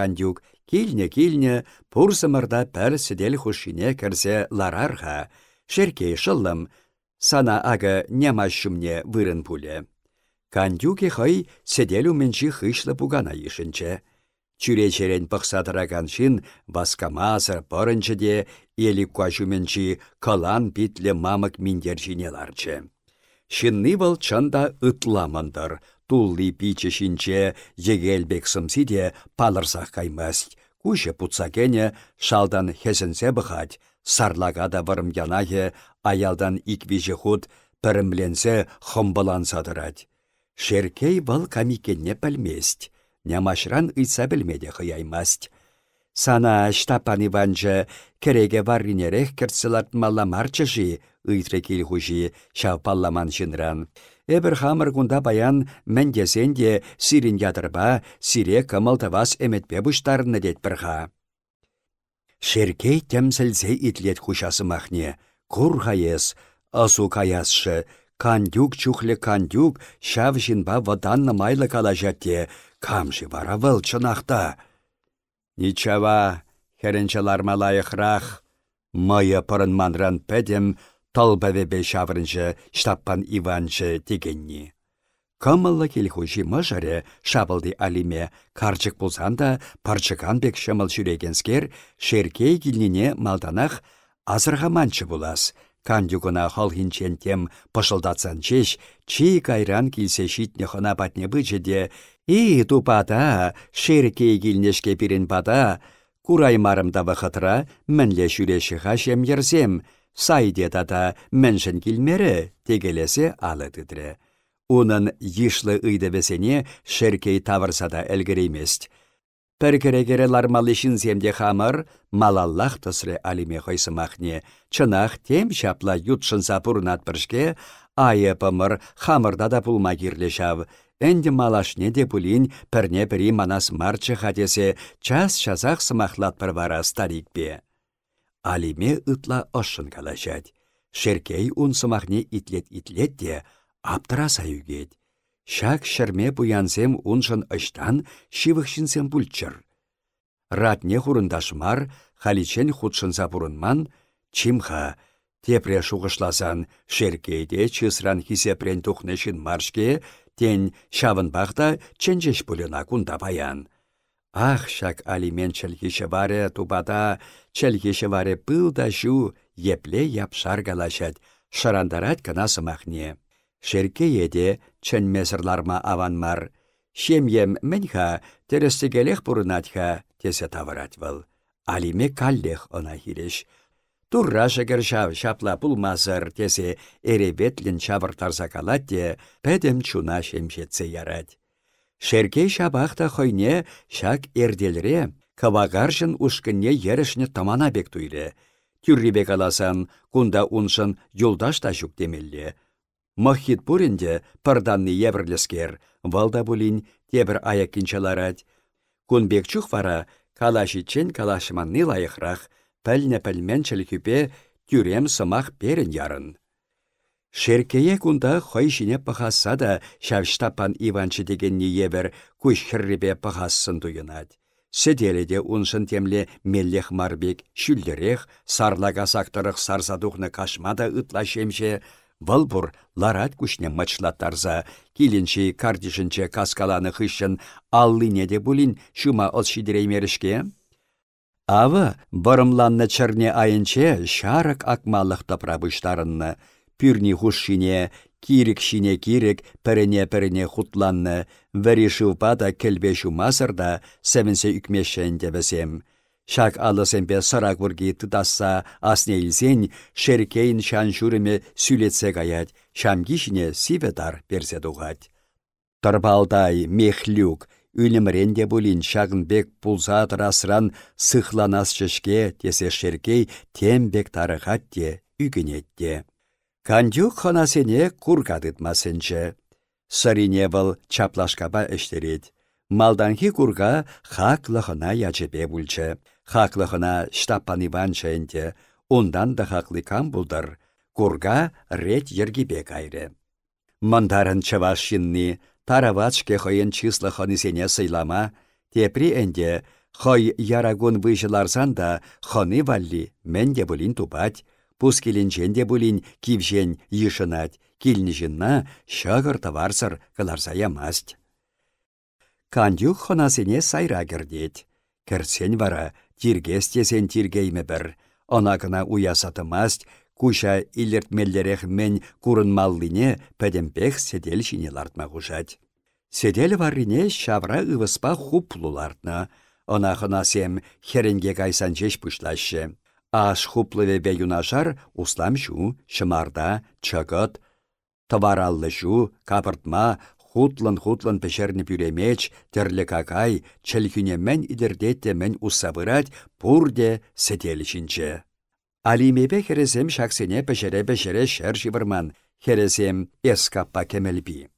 кандюк, килне-килне, пурсымырда пәр сидел хушине кірсе ларарха, шеркей шыллым, сана ага нямашшымне вырын пуле. Кандюке хай седелу менчи хышлы пугана ешінче. Чүречерен пықсадыраган шин баскамазыр пырынчы де, елік куашуменчи калан битле мамык миндер жинеларчы. Шынны вăл чында ытламандыр. Тулли пиче шинче егелбек сымсиде палырсах каймасть. Куше путсакене шалдан хесенсе бұхать, сарлага да вырым янахе, аялдан иквиже худ пірімленсе хымбылансадырать. Шеркей вăл камикенне пәлмест, нямашран ыйтса білмеде хыяймасть. Сана штапан Иванчы кереге варринерех керцелатмалла марчыжи, ыйтре кил хужи, шав палламан жынран. Эбір хамыр кунда баян мәндесен де сирин ядырба, сире кымылтывас әметпе бұштарыны дет бірға. Шеркей тәмсілзе итлет хушасы махне, кур хаес, асу каясшы, кандюк чухле кандюк, шав жинба воданны майлы калажатте, камжы вара выл чынақта. Ничава, херенчалар малайықрақ, Мая пырын манран пәдем талбәвебе шаврынжы штаппан Иванжы дегенні. Кымыллы келхуши мыжыры шабылды алиме карчык болсан да парчыкан бек шымыл жүрегенскер шеркей килнине малданах азырғаманчы булас. Кандюгына халхинчен тем пышылдатсан чеш, чи кайран килсе шитне хына батне бычыде, и тупата, шеркей килнешке пирен пада, Кураймарымда вахытра мінле шүреші хашем ерзем, сайде тата міншін килмері тегелесе алы тыдры. Унын йышлы ыйдывесене шеркей тавырсада әлгіреймест. Пәркерегері лармалышын земде хамыр, малаллах тысры алиме хойсымахне, чынах тем шапла ютшынса пурнат біршке, айы пымыр хамырда да пулма кирлешав, Әнді малашне де пулин пірне пірі манас марчы хадесе час шазақ сымахлат бір вара старик бе. Алиме ытла ошын калашать. Шеркей ун сымахне итлет-итлет де аптыраса югет. Шак шерме буянсем уншын ыштан шивықшінсем пульчыр. Ратне хурындашмар, халичен худшынса бұрынман, чимха, тепре шуғышласан, шеркейде чысран хисепрен тухнешін маршке, тен шавынбақта ченчеш пулена кунда баян. Ах, шак алимен чәлгеше варе тубада, чәлгеше варе пыл да жу, епле япшар галашать, шарандарать кына сымахне. Шерке еде чәнмесірларма аванмар. Шемьем мэньха терестегелех пурынатха тесе таварать выл. Алиме каллех она хиреш. Турра шагыршав шапла пулмазыр тесе эребетлін чавыртарса калатте, пәдем чуна шемшетсе ярать. Шеркей шабахта хойне шак эрделре, кавагаршын ушкынне ерішне тамана бек туйре. Тюррибе каласан, кунда уншын юлдаш та жүк демелле. Махит пурінде пырданны еврлескер, валда булин тебір аяк кинчаларать. Кунбек чух вара, калашичен калашманны лайықрақ, пәлне пәлмен чәлкіпе тюрем сымақ перін ярын. Шеркее кунда хойшине пахасса да шавштапан Иванчы деген ебір күш хірребе пахассын туйынат. Седеледе уншын темле меллех марбек, шүлдерех, сарлага сақтырық сарзадухны кашмада ытла шемше, Вăлпур ларат күшне мычлаттарса, килінчі кардишінче каскаланы хыщын аллине де булин шума от шидереймерішке, Ава бұрымланны чырне айынче шарык акмалық тапрабыштарынны, пүрні хушшине, кирик шине кирик, піріне-піріне хутланны, вәрі шывпада келбе шумасырда сәмінсе үкмешен дебесем. Шак алысемпе сырак вұрги тытасса асне илсен, шеркейін шан жүріме сүлетсе гаят, шамгишіне сиведар персе дуғат. Тұрбалдай, мехлюк, Үліміренде бұлін бек пулса тұрасыран сықланас жішке тесе шеркей тембек тарығат де үгінетте. Кандюк ханасене кургадытмасынчы. Сырине бұл чаплашкаба әштерет. Малданхи курга хаклығына ячепе бұлчы. Хаклығына штаппан Иван чайынте. Ондан да кам бұлдыр. Курга рет ергебе кайры. Мандарын чавашинны таравачке хойын числы хонисене сыйлама, тепри энде хой ярагун выжыларсан да хоны валли менде булин тупать, пус келінчен булин кивжен йышынать, килнижінна шағыр таварсыр кыларса ямасть. Кандюк хонасене сайра кердет. Керсен вара, тиргес тесен тиргейме бір. Она гына уясатымасть, Куша илертмеллерех мен курынмаллине пәдемпех седел шине лартма. Седел варрине шавра ывыспа хуплулартна. Она сем херенге кайсан пушлашы. Аш хуплы бе юнашар услам шу, шымарда, чагыт, товараллы шу, капыртма, хутлын-хутлын пешерні пюремеч, терлі какай, чәлкүнемен идердетте мен усабырать, пурде седелішінче. Алимебе хересем шаксене пешере-пешере шер живырман, хересем эскаппа кемелби.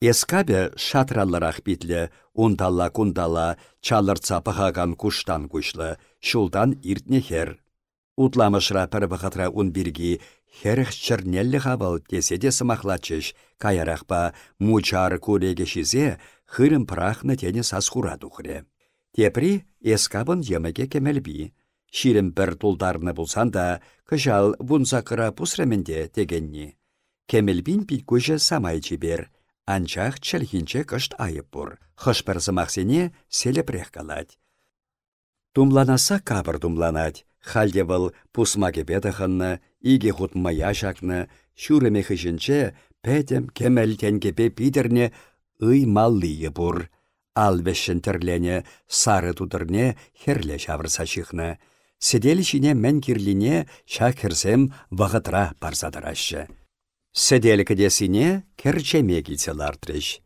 Эскабе шатралларах битле, унталла кундала, чалырца пахаган куштан кушлы, шулдан иртне хер. Утламышра бұқытра ун біргі, херіх чырнеллі хабыл теседе сымақлачыш, каярақпа мучар куреге шизе, хырым прахны тені сасхура дұхре. Тепри эскабын емеге кемелби. Ширім бір тулдарны болсан да, кыжал вунзакыра пусременде дегенні. Кемелбин пит көжі самай жібер. Анчах чәлхинче кышт айып бұр. Хышпір селепрех. Тумланаса кабыр тумланать. Халде был пусмаге бедаханны, иге хутмая жақны, шүреме хышынче пәтем кемел тенгепе пидерне ый маллые бұр. Ал вешшін тірлене сары тудырне херле шавырса шықны. Седел шине мен кирлине шакірсем вағытра барзадырашы. Седел кедесіне керчеме килселартрыш.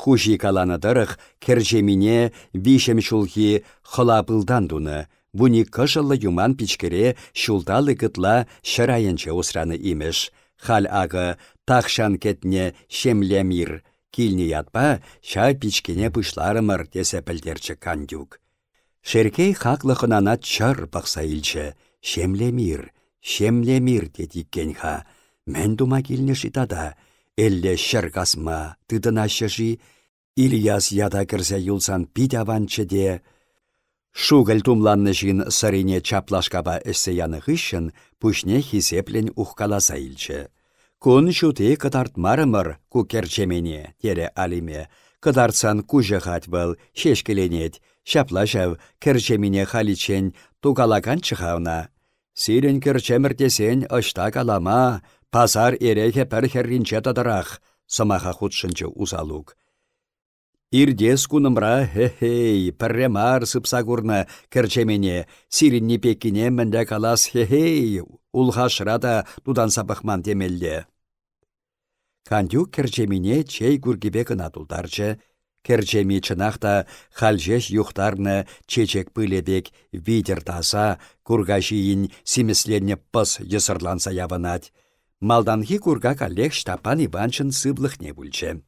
Хужи каланадырық керчемине вишем шулхи хылапылдан дуны, Вуни кыжыллы юман пичкере шулдалы гытла шырайынчы усраны имеш. Хал ағы тахшан кетне шемлемир. Килни ятпа ша пичкене пышларымыр десе пілдерчі кандюк. Шеркей хаклықынана чыр бақса илчі. Шемлемир, шемлемир дедік ха. Мен дума килне шитада. Элле шыргасма, тыдына шыжи. Ильяс яда кірзе юлсан пидяванчы де. Шугал тумланны жин сарине чаплашкаба эссе яны хыщын, пушне хисеплен ухкаласа илчі. Кун шуты кытартмарымыр ку керчемене, тере алиме. Кытартсан кужы был, шешкеленет, шаплашав керчемене халичен тугалаган чыхауна. Сирен керчемір десен ышта калама, пазар эрехе пір херринче самаха худшынчы узалук. Ирдес кунымра хе-хей, пірремар сыпса курны кірчемене, сиринні пеккіне мінді калас хе-хей, улхашрада тудан сапықман темелде. Кандюк кірчемене чей күргебе кына тулдарчы, Керчеми чынақта халжеш юхтарны чечек пылебек видер таса, кургашиин симесленне пыс есырланса явынать. Малданхи курга калех штапан Иванчын сыблых не бүлче.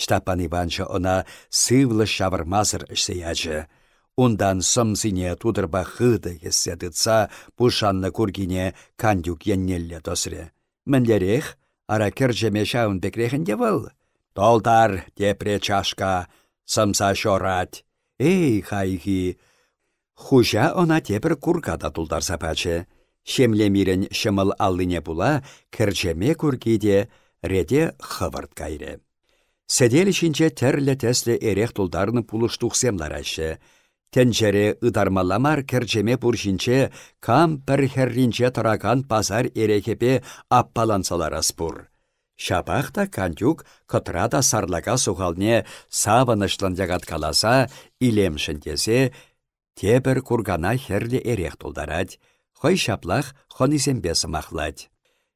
Штапан Иванча она сывлы шавырмазыр ішсеячі. Ундан сымсине тудырба хыды ессетыца пушанны кургине кандюк еннелле тосре. Мінлерех, ара кіржеме шаун бекрехінде выл. Толтар, тепре чашка, сымса шорать. Эй, хайхи! Хужа она тепір куркада тулдарса пачы. Шемлемирен шымыл аллыне була, кіржеме кургиде, реде хывырт кайры. Сәдел ішінче тәрлі тәслі эрех тұлдарны пулыштуқсемлар әші. Тәнчәрі ыдармаламар кәрчеме пұршінче кам пір хәрринче таракан пазар эрехепе аппалансалар аспур. Шапақта кандюк кытрада сарлага суғалне савынышлан ягат каласа, илемшіндесе, тебір кургана херлі эрех тұлдарад, хой шаплах хонисембе сымахлад.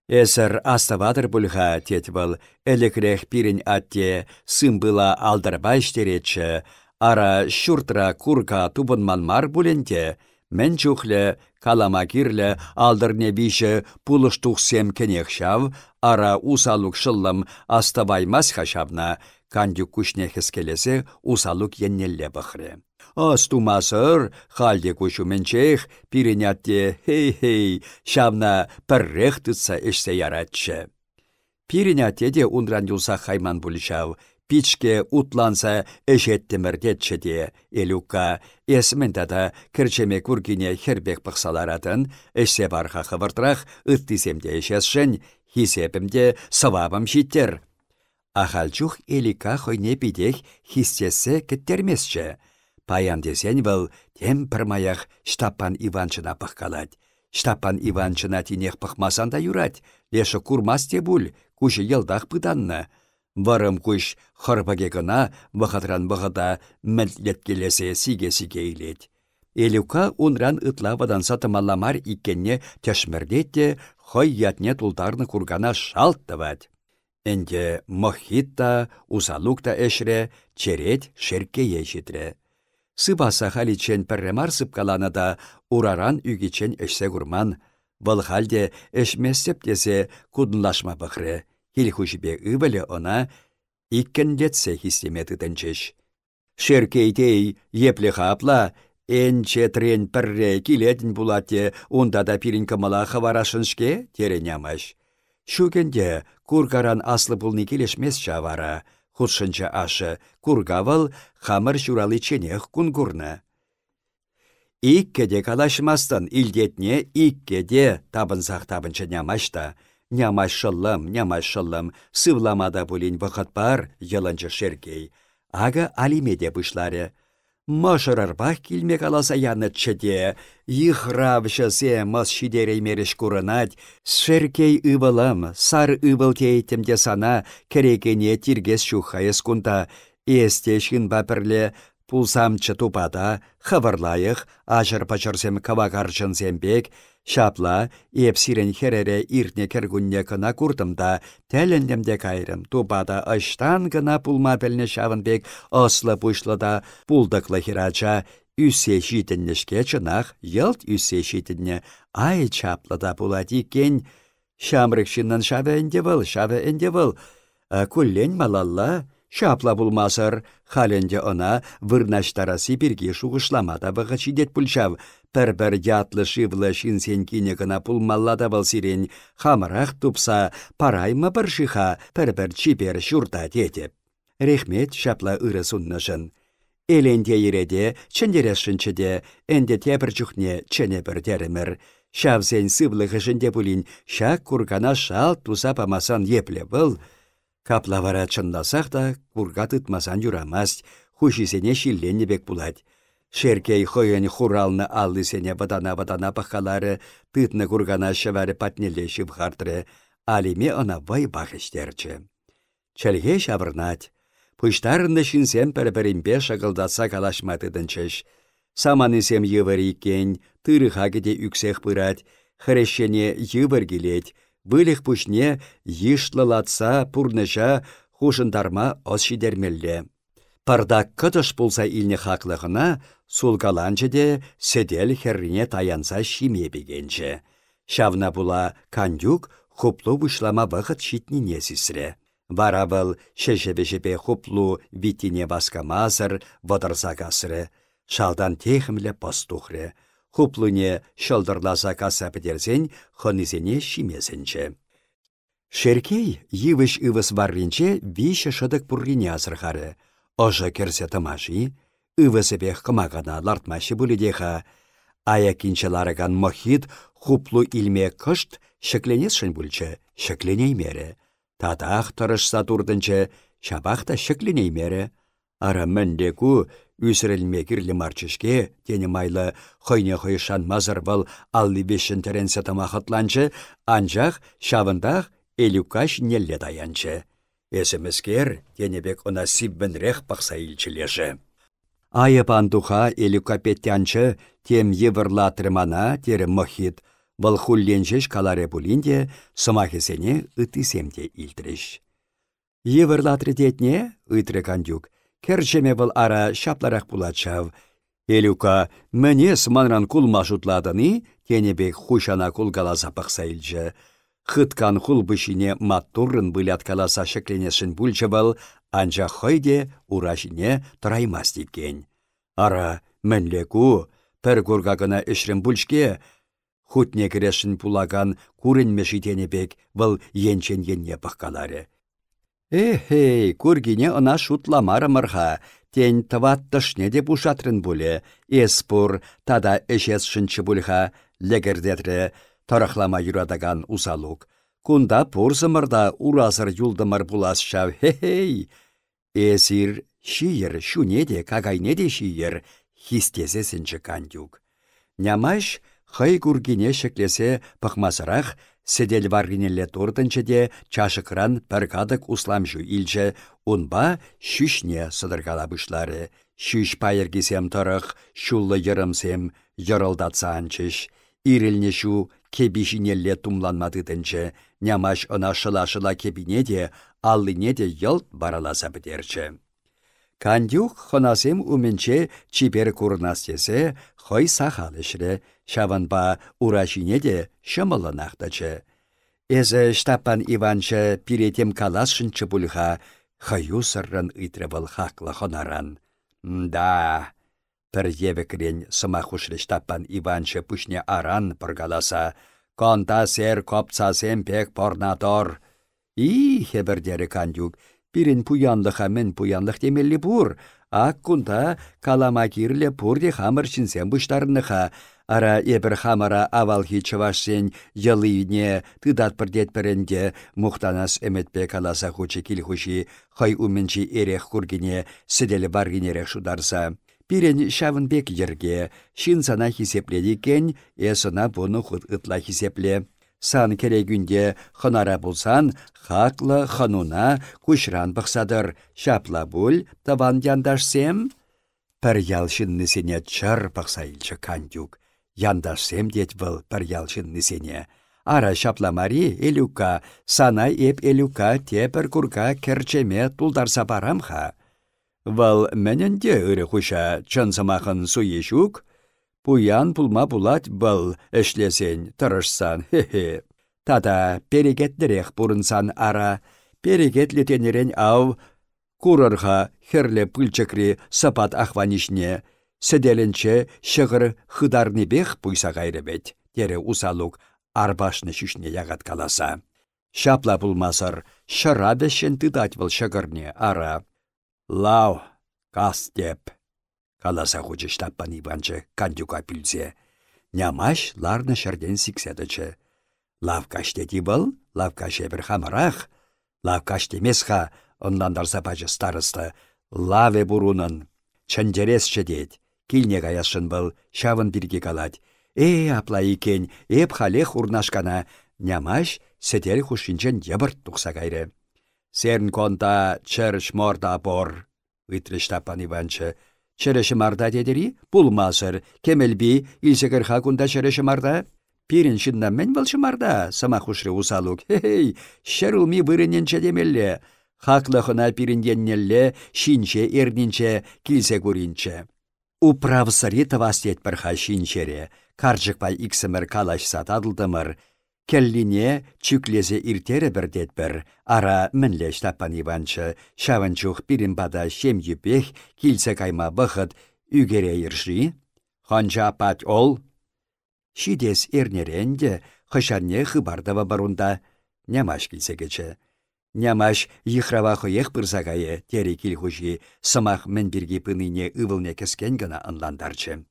Эсір аставадыр бұлға тет был, әлекірек пирін атте, сын была алдарба іштеретші, ара шуртра курка тубынман бұленте, мен чухлі, калама кирлі, алдырне биші пулыштуқсем кенек шав, ара усалук шыллым аставаймас хашабна, кандюк күшне хескелесе усалук еннелле бұхры. Астумасыр, халде менчех, пиренятте хей-хей, шавна піррех тұтса ішсе яратшы. Пиренятте де унран юлса хайман бұлшав, пичке утланса эшеттімірдетші де, элюка, есмін тада кірчеме күргіне хербек пықсаларатын, ішсе барға қывыртырақ, үттіземде ешесшін, хисепімде савабым життер. Ахалчух элика хойне бидех хистесе кеттермесші. Паян десен был тем пірмаях штапан Иванчына пыққалад. Штапан Иванчына тинех пықмасанда юрать, леші курмас те бұл, күші елдақ пыданны. Варым күш хырбаге гына вахатран вахата мәтлет келесе сиге-сиге илет. Элюка унран ытлавадан сатымаламар иккенне тәшмірдетте хой ятне тултарны кургана шалттывать. Энде мохитта, узалукта эшре, черет шерке ешітре. Сыбаса халичен пірремар сыпкаланы да ураран үгічен әшсе курман. Бұл халде әшместеп десе кудынлашма бұқры. Хил хушибе ыбылы она иккендетсе хистеметі. Шеркейтей епле хапла, Энче трен пірре килетін булатте, онда да пирин кымала хаварашыншке теренямаш. Шукенде кургаран аслы пулны келешмес чавара. Худшынча ашы кургавал хамыр çуралы ченех кунгурнă. Иккеде калашмастын илдетне иккеде табынсақ табынчы нямашта. Нямаш шыллым, нямаш шыллым, сывламада булин вақыт бар, йылынчы шеркей. Ага алимеде бұшлары. Машырарбах килме каласа янытчыде, ихравшысе мас шидерей мереш курынать, шеркей ывылым, сар ывыл сана, керекене тиргес шухайыз кунта, есте шын бапірле, пулсамчы тупада, хаварлайық, ажыр пачырсем кавагарчын зембек, Шапла, еп сирен херере иртне кергунне кына куртымда, тәліндемде кайрым, тупада ыштан гына пулма пәлне шавынбек, ослы пушлыда пулдықлы хирача, үсе житіннішке чынақ, елт үсе житінне, ай чаплыда пулати кен, шамрық шиннан шавы әндевіл, шавы әндевіл, күллен малалла, Шапла булмасыр, халенде она вырнаштарасы бірге шуғышламада вғычидет чидет пульчав, Пір-бір ятлы шивлы шинсен кине гына пулмаллада был сирен, хамырақ тупса, парайма бір шиха, пір-бір чипер шурта детеп. Рехмет шапла ыры суннышын. Эленде ереде, чендерешшінчіде, әнде тепір жүхне чене бір дәрімір. Шавсен сывлы ғышынде бұлін, шак кургана шал туса памасан епле бұл. Каплавара чындасақ да, курга тытмасан юрамаст, хушисене шилленне бек булать. Шеркей хойын хуралны аллы сене бадана-бадана пахалары, тытны кургана шевәрі патнеле шывхартры, алиме она вай бахыштерчі. Чәлге шабырнать. Пұштарынны шинсем пәрі-пәрімбе шағылдаса калашматыдынчыш. Саманысем йывыр икен, тырыха кеде үксех пырать, хрещене йывыр вылых пушне йышлылатса пурныша хушындарма ос шидермелле. Пардак кытыш пулса илне хаклығына, де седел херрине таянса шиме бегенче. Шавна була кандюк хуплу бұшлама вғыт шитнине сисре. Вара был шешебе хуплу витине баскамазыр, касыры. Шалдан техімлі пастухры. Хуплуне шылдырласа каса бідерзен, хонизене шимесенче. Шеркей йывыш ывыс варринче више шыдык пуррине азырхары. Ожа керсе тымаши, ывысепех кымагана лартмашы булидеха. Ая кинчеларыган мохит хуплу илме кышт шекленесшін бүлчі, шекленеймері. Татах тұрышса турдынчы, шабақ та шекленеймері. Ара мінде ку үсірілме кірлі марчышке, тені майлы хойне хойшан мазыр бұл алли бешін тәренсе тамақытланчы, анжақ шавындақ элюкаш нелле даянчы. Эсіміскер, тенебек она сиббінрех пақса илчілеші. Айыпан туха елі капеттянчы тем евырлатрымана тері мұхит, бұл хулленчеш каларе бұлінде сымахесене үтісемде илтріш. Евырлатры детне, үтрі кандюк, керчеме бұл ара шапларақ бұлачав. Елюка, мәне сыманран кул машутладыны, тенебек хушана кул галаса пақса илчі. Хыткан хул бішіне маттурын бұлят каласа шекленесін бүлчі анча хойде урашине тұраймас дипкен. Ара, мәнле ку, пір кургагына ішрін бүлшке, хутне кірешін пулаган курын бек бұл енчен енне. Эхей, кургине она шутламары мырға, тен тываттышне де бұшатрын бұлі, эспур, тада эшес шынчы легердетрі, тарахлама юрадаган усалук. Кунда пурсымырда уразыр юлдымыр булас шав, хе-хей, Эсир шиер, шунеде, кагайнеде шиер, хистезесінчі кандюк. Нямаш хай кургине шеклесе пықмасырақ, седел варгинелле туртынчыде чашықран піркадық усламжу илчі, унба шүшне сыдыргала бұшлары. Шүш пайыргисем тұрық, шуллы йырымсем, йырылдатса анчыш. Ирілне шу кебишинелле тумланмадыдынчы, нямаш ына шыла-шыла кебине де, аллине де йылт бараласа бідерчі. Кандюх хонасем уменче чипер курнас тесе хой сахалышры, шаванба урашине де шымылынақтачы. Эзі штапан Иванчы пиретем каласшынчы бұлға, хаю сыррын ытры хақлы хонаран. Да, пір евекрен сыма хушры штапан Иванчы пүшне аран пыргаласа, конта сер копцасем пек порнатор, И хебірдері кандюк, пирен пуянлыха мен пуянлық темелі бұр, Ак кунда калама кирле пурде хамыр шинсем бұштарыныға, Ара ебір хамара авалхи чывашсен йылыйне тыдат пірдет пірінде мұқтанас әметпе каласа хучы килхуши хай уменчи эрех кургине сіделі баргинерех шударса. Пирен шавынбек ерге, шин сана хисепледі кен, эсына бұны худ ытла хисепле. Сан керегүнде хынара болсан, хаклы хануна кушран бұқсадыр. Шапла бұл, таван яндашсем? Пір ялшынны сене чар бұқса илчі кандюк. Яндашсем дет был пір ялшынны сене. Ара шапламари элюка, сана еп элюка тепір курка керчеме тулдарса барамха. Вал мәнінде үрі хуша чынсымақын суешук, Пуян пулма пулать был эшлесен тұрышсан, хе-хе. Тада перегетлерек бұрынсан ара, перегетлетенерен ау, курырға херле пылчыкри сапат ахванишне, сәделінче шығыр хыдарны бех пуйса бет, тере усалук арбашны шүшне ягат каласа. Шапла пулмасыр, шыра бешен тыдать был шығырне ара. Лау, кас деп. Каласа хучы штаппан Иванчы кандюка пүлзе. Нямаш ларны шырден сикседычы. Лавкаш деди был, лавкаш ебір хамарах. Лавкаш демесха, онландарса бачы старысты. Лаве бурунын. Чындерес дед. Килне гаяшын был, шавын бірге калать. Э, апла икен, эп халех урнашкана. Нямаш седел хушинчен ебір тұқса кайры. Серн конта чырш морда бор. Штапан Иванчы. Шереші марда дедері, бұл мазыр, кемелби, илсекер хакунда шереші марда. Пирин шынна мен валшы марда, сама хушры усалук. Хей, шерулми вырыненче демелле. Хаклыхына пирінденнелле, шинче, эрнинче, килсе куринче. Управсыри тавастет бірха шинчере, каржықпай иксімір калашса тадылдымыр, Келлине чүклезе иртере бірдет бір, ара мінлеш таппан Иванчы, шаванчух бада шем юпех, килсе кайма бұхыт, үгере ирши. Ханча пат ол. Шидес эрнеренде, хышанне хыбардава барунда, нямаш килсе кече. Нямаш йхрава хоех пырзагае, тери килхужи, сымах мен бірге пыныне ывылне кескен гына ынландарчы.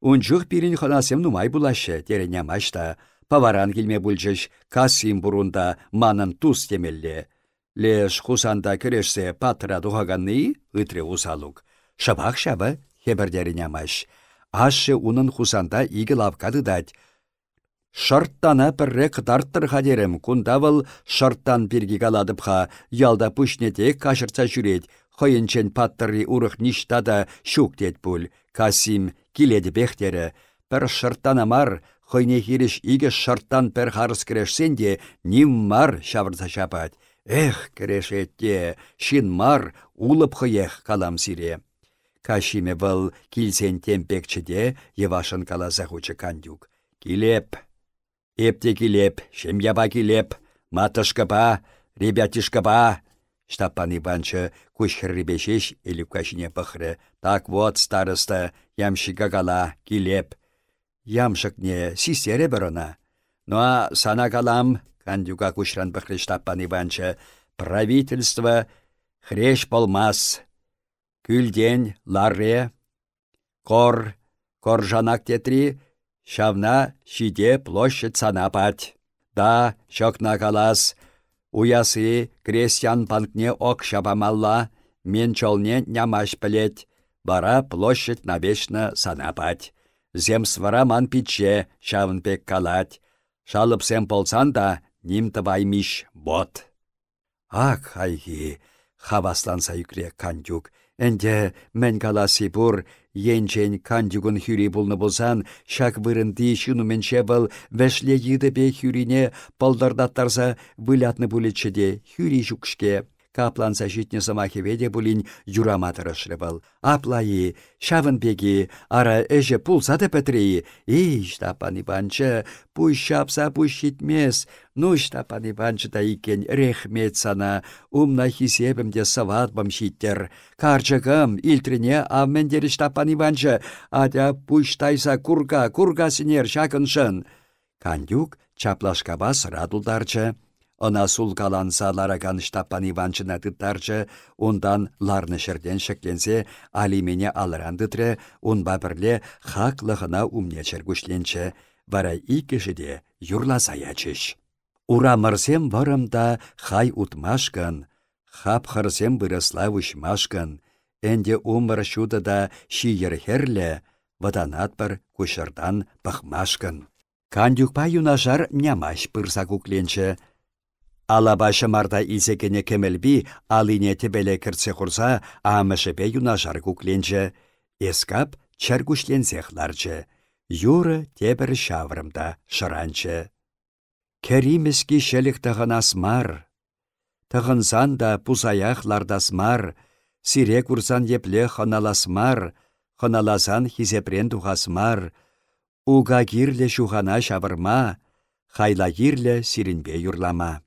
Унчух пирин ханасем нумай булашы, тере нямаш та, паваран келме бүлжіш, касим бұрында манын туз темелле. Леш хусанда керешсе патра дұғаганны үтре усалук. Шабақ шабы хебірдері нямаш. Ашы унын хусанда игі лавкады дать. Шарттана пірре қытарттыр қадерім, күндавыл шарттан біргі ха, ялда пүшнете кашырца жүрет, хойынчен паттыры урық ништада шук дет бұл. Касим келеді бехтері, бір шарттанамар, хойне хириш иге шарттан пер харыс крешсен де ним мар шавырса шапать. Эх, крешетте, шин мар улып хыех калам сире. Кашиме был килсен темпекчеде евашын каласа хучы кандюк. Килеп. Эпте килеп, шемьяба килеп, матышкапа, ребятишкапа. Штапан Иванчы кушхрребешеш элюкашине пăхры. Так вот, староста, ямщика кала, килеп ямшыкне сисере біріна. Ну а сана калам, кандюка кушран пахрештаппан Иванча, правительство хреш полмас. Күлден ларре, кор, коржанак тетри, шавна шиде площадь санапать. Да, шокна калас, уясы крестьян панкне ок шабамалла, мен чолне нямаш пілет, бара площадь навечно санапать. Земсвара ман пиче, шавын пек калать. Шалып сем полсан да, ним табаймиш бот. Ак, хайхи, хавасланса юкре кандюк. Энде мен каласи бур, енчен кандюгын хюри булны болсан, шак вырынды шуну менше был, вәшле йыды бе хюрине полдардаттарса вылятны булечеде хюри жукшке. Капланса житне самахи веде булин юраматырышлы был. Аплайы, шавын пеги, ара эже пулсады пәтірейі. Ей, штапан Иванчы, пуш шапса пуш житмес. Ну, штапан Иванчы да икен рехмет сана, умна хисебімде саватбам шиттер. Карчыгым, илтрине авмендері штапан Иванчы, адя пуш тайса курга, курга синер шакыншын. Кандюк чаплашкаба сырадулдарчы. Ына сулкаланса лараган штапан Иванчына тыттарчы, ондан ларны шерден шекленсе алимене алырандытре, онба бірле хаклығына умне чергушленче, вара икішіде юрла саячыш. Урамырсем варымда хай утмашкан, хап хырсем вырысла ұшмашкан, әнде умыр шуды да шиерхерле, ваданат бір күшірдан пықмашкан. Кандюкпа юнашар нямаш пырса кукленче, Алабашы марда изекене кемелби алине тебеле кіртсе құрса амышепе юнашар кукленче. Эскап чәргушленсех ларчы. Юры тебір шаврымда шыранчы. Кәримески шелік асмар. Да пузаях лардасмар. Сире курсан епле хыналасмар. Хыналасан хизепрен тухасмар. Уга кирле шухана шавырма. Хайла кирле сиренбе юрлама.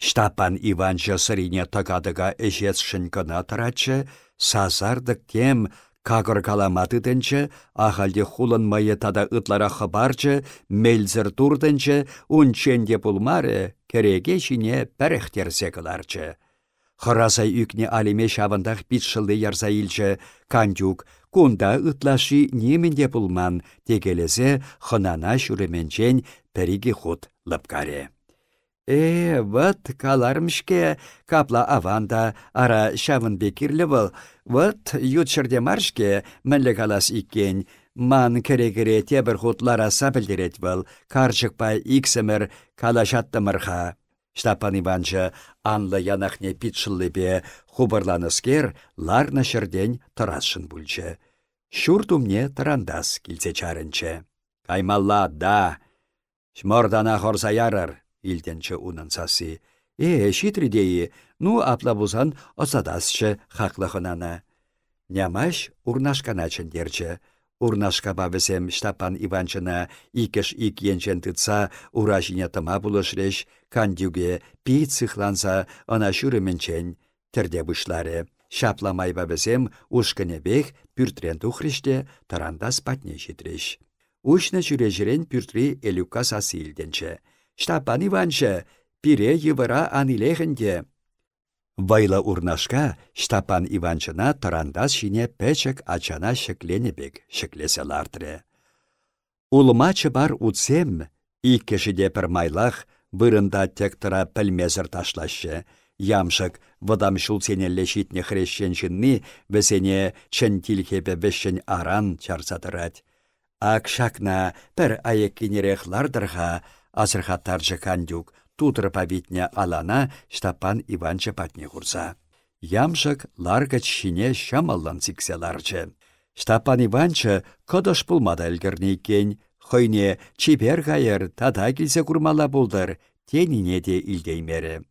Штапан Иванча сырине тагадыга эжесшін кына тарачы, сазардық тем кагыр каламаты тінчі, ахалде хулын майы тада ытлара хабарчы, мельзір турдынчы, унченде пулмары, кереге шине пәріхтерсе кыларчы. Хырасай үкне алиме шавындақ бітшылды ярса кандюк, кунда ытлаши неменде пулман, тегелесе хынана шүременчен пәриге худ лыпкаре. Э, вот калармшке капла аванда ара шавын бекирлі был. Вот ютшырде маршке мінлі калас иккен. Ман керегере тебір хутлара сабілдерет был. Карчықпа иксімір калашаттымырха. Штапан Иванчы анлы янахне питшыллыбе хубырланыскер ларна шырден тұрасшын бүлчі. Шуртумне тарандас килсе чарынчы. Каймалла да. Шмордана хорса ярыр илтенче унын сасы. Э, шитридеи, ну аплабузан осадасчы хаклыхынана. Нямаш урнашкана чендерче. Урнашка бабесем Штапан Иванчына икеш ик енчен тытса уражине тыма булышреш, кандюге пи цихланса ына шүременчен тірде бұшлары. Шапламай бабесем ушканебех пүртрен тухриште тарандас патне житреш. Ушны жүрежірен пүртри элюка сасы Штапан Иванчы, пире йывыра анилехінде. Вайла урнашка Штапан Иванчына тарандас шине пәчік ачана шекленебек шеклесе лартре. Улмачы бар утсем, иккешіде пір майлах, бұрында тектора пілмезір ташлашы. Ямшык вадам шулсенелле шитне хрещеншінні весене чын тілхепе аран чарсатырать. Акшакна пір Азырхаттаржы кандюк тутыр павитне алана Штапан Иванчы патне хурса. Ямшык ларгыч шине шамаллан. Штапан Иванчы кодыш пулмада әлгірні кен, хойне чипер гайыр тада келсе курмала булдыр, тенине де илдеймері.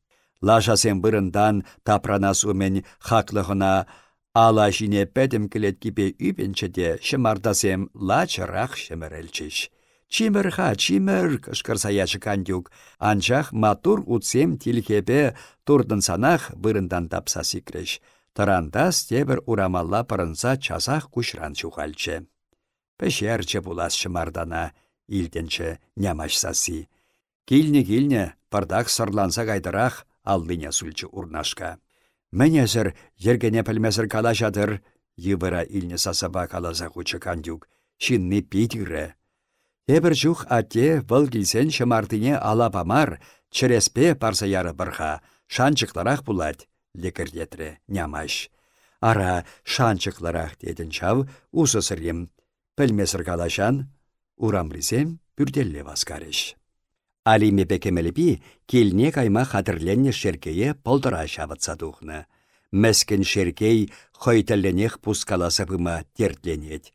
Лашасен бұрындан тапранас умен хаклығына ала жіне пәдім кілет кипе үбенчі де шымардасем лачырақ шымырелчіш. Чимір-ха, чимір, кышкырса ячы кандюк. Анчах матур утсем тилхепе турдын санах бұрындан тапса сикреш. Тарандас тебір урамалла пырынса часах кушран чухальчы. Пешерче булас шымардана, илденче нямашсасы. Килне-килне, пардак сырланса кайдырах, аллыня сүлчі урнашка. Мәнезір, ергене пілмезір кала жадыр, йыбыра илне сасаба каласа кучы кандюк. Шинны. Эбір жух атте вăл килсен шымартыне алапамар, чреспе парса яры бұрға, шанчықларақ бұлад, лекірдетірі нямаш. Ара шанчықларақ дедін чав, усы сырым. Пілмесір калашан, урамрисем бүрделле васкарыш. Алиме бекемеліпі келне кайма хатырленне шеркее полдыра шавытса тухны. Мәскен шеркей хойталленех пускаласы пыма тертленет.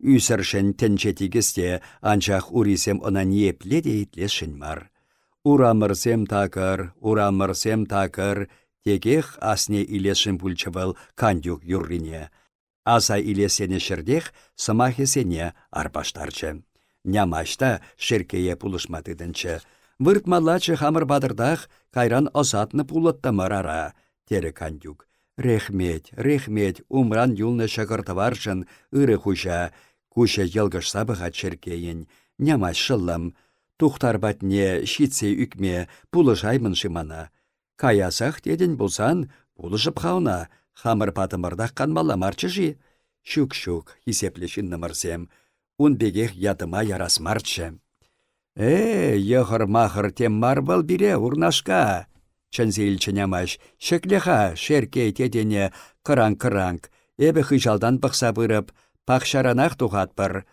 Үсіршін тенчетігісте анчах урисем она непле дейтлешін мар. Урамырсем такыр, урамырсем такыр, тегех асне илешін пульчывал кандюк юррине. Аса илесене шырдех сымахесене арпаштарчы. Нямашта шеркее пулышматыдынчы. Выртмалачы хамыр бадырдах кайран осатны пулыттамыр ара, тері кандюк. Рехмет, рехмет, умран юлны шағыртываршын, ыры Куша елгыш сабыға черкейін, няма шылым, Тухтар батне шитсе үкме пулышаймын шимана. Каясах дедін болсан, пулышып хауна, хамыр патымырдақ канмала марчыжи. Шук-шук, хисеплешін нымырсем. Ун бегех ятыма ярас марчы. Э, йығыр-махыр тем марбал бире урнашка. Чынзе илчінямаш, шеклеха шерке тедене кыранг-кыранг, эбі хыжалдан бұқса бұрып, пақшаранақ тұғатпыр.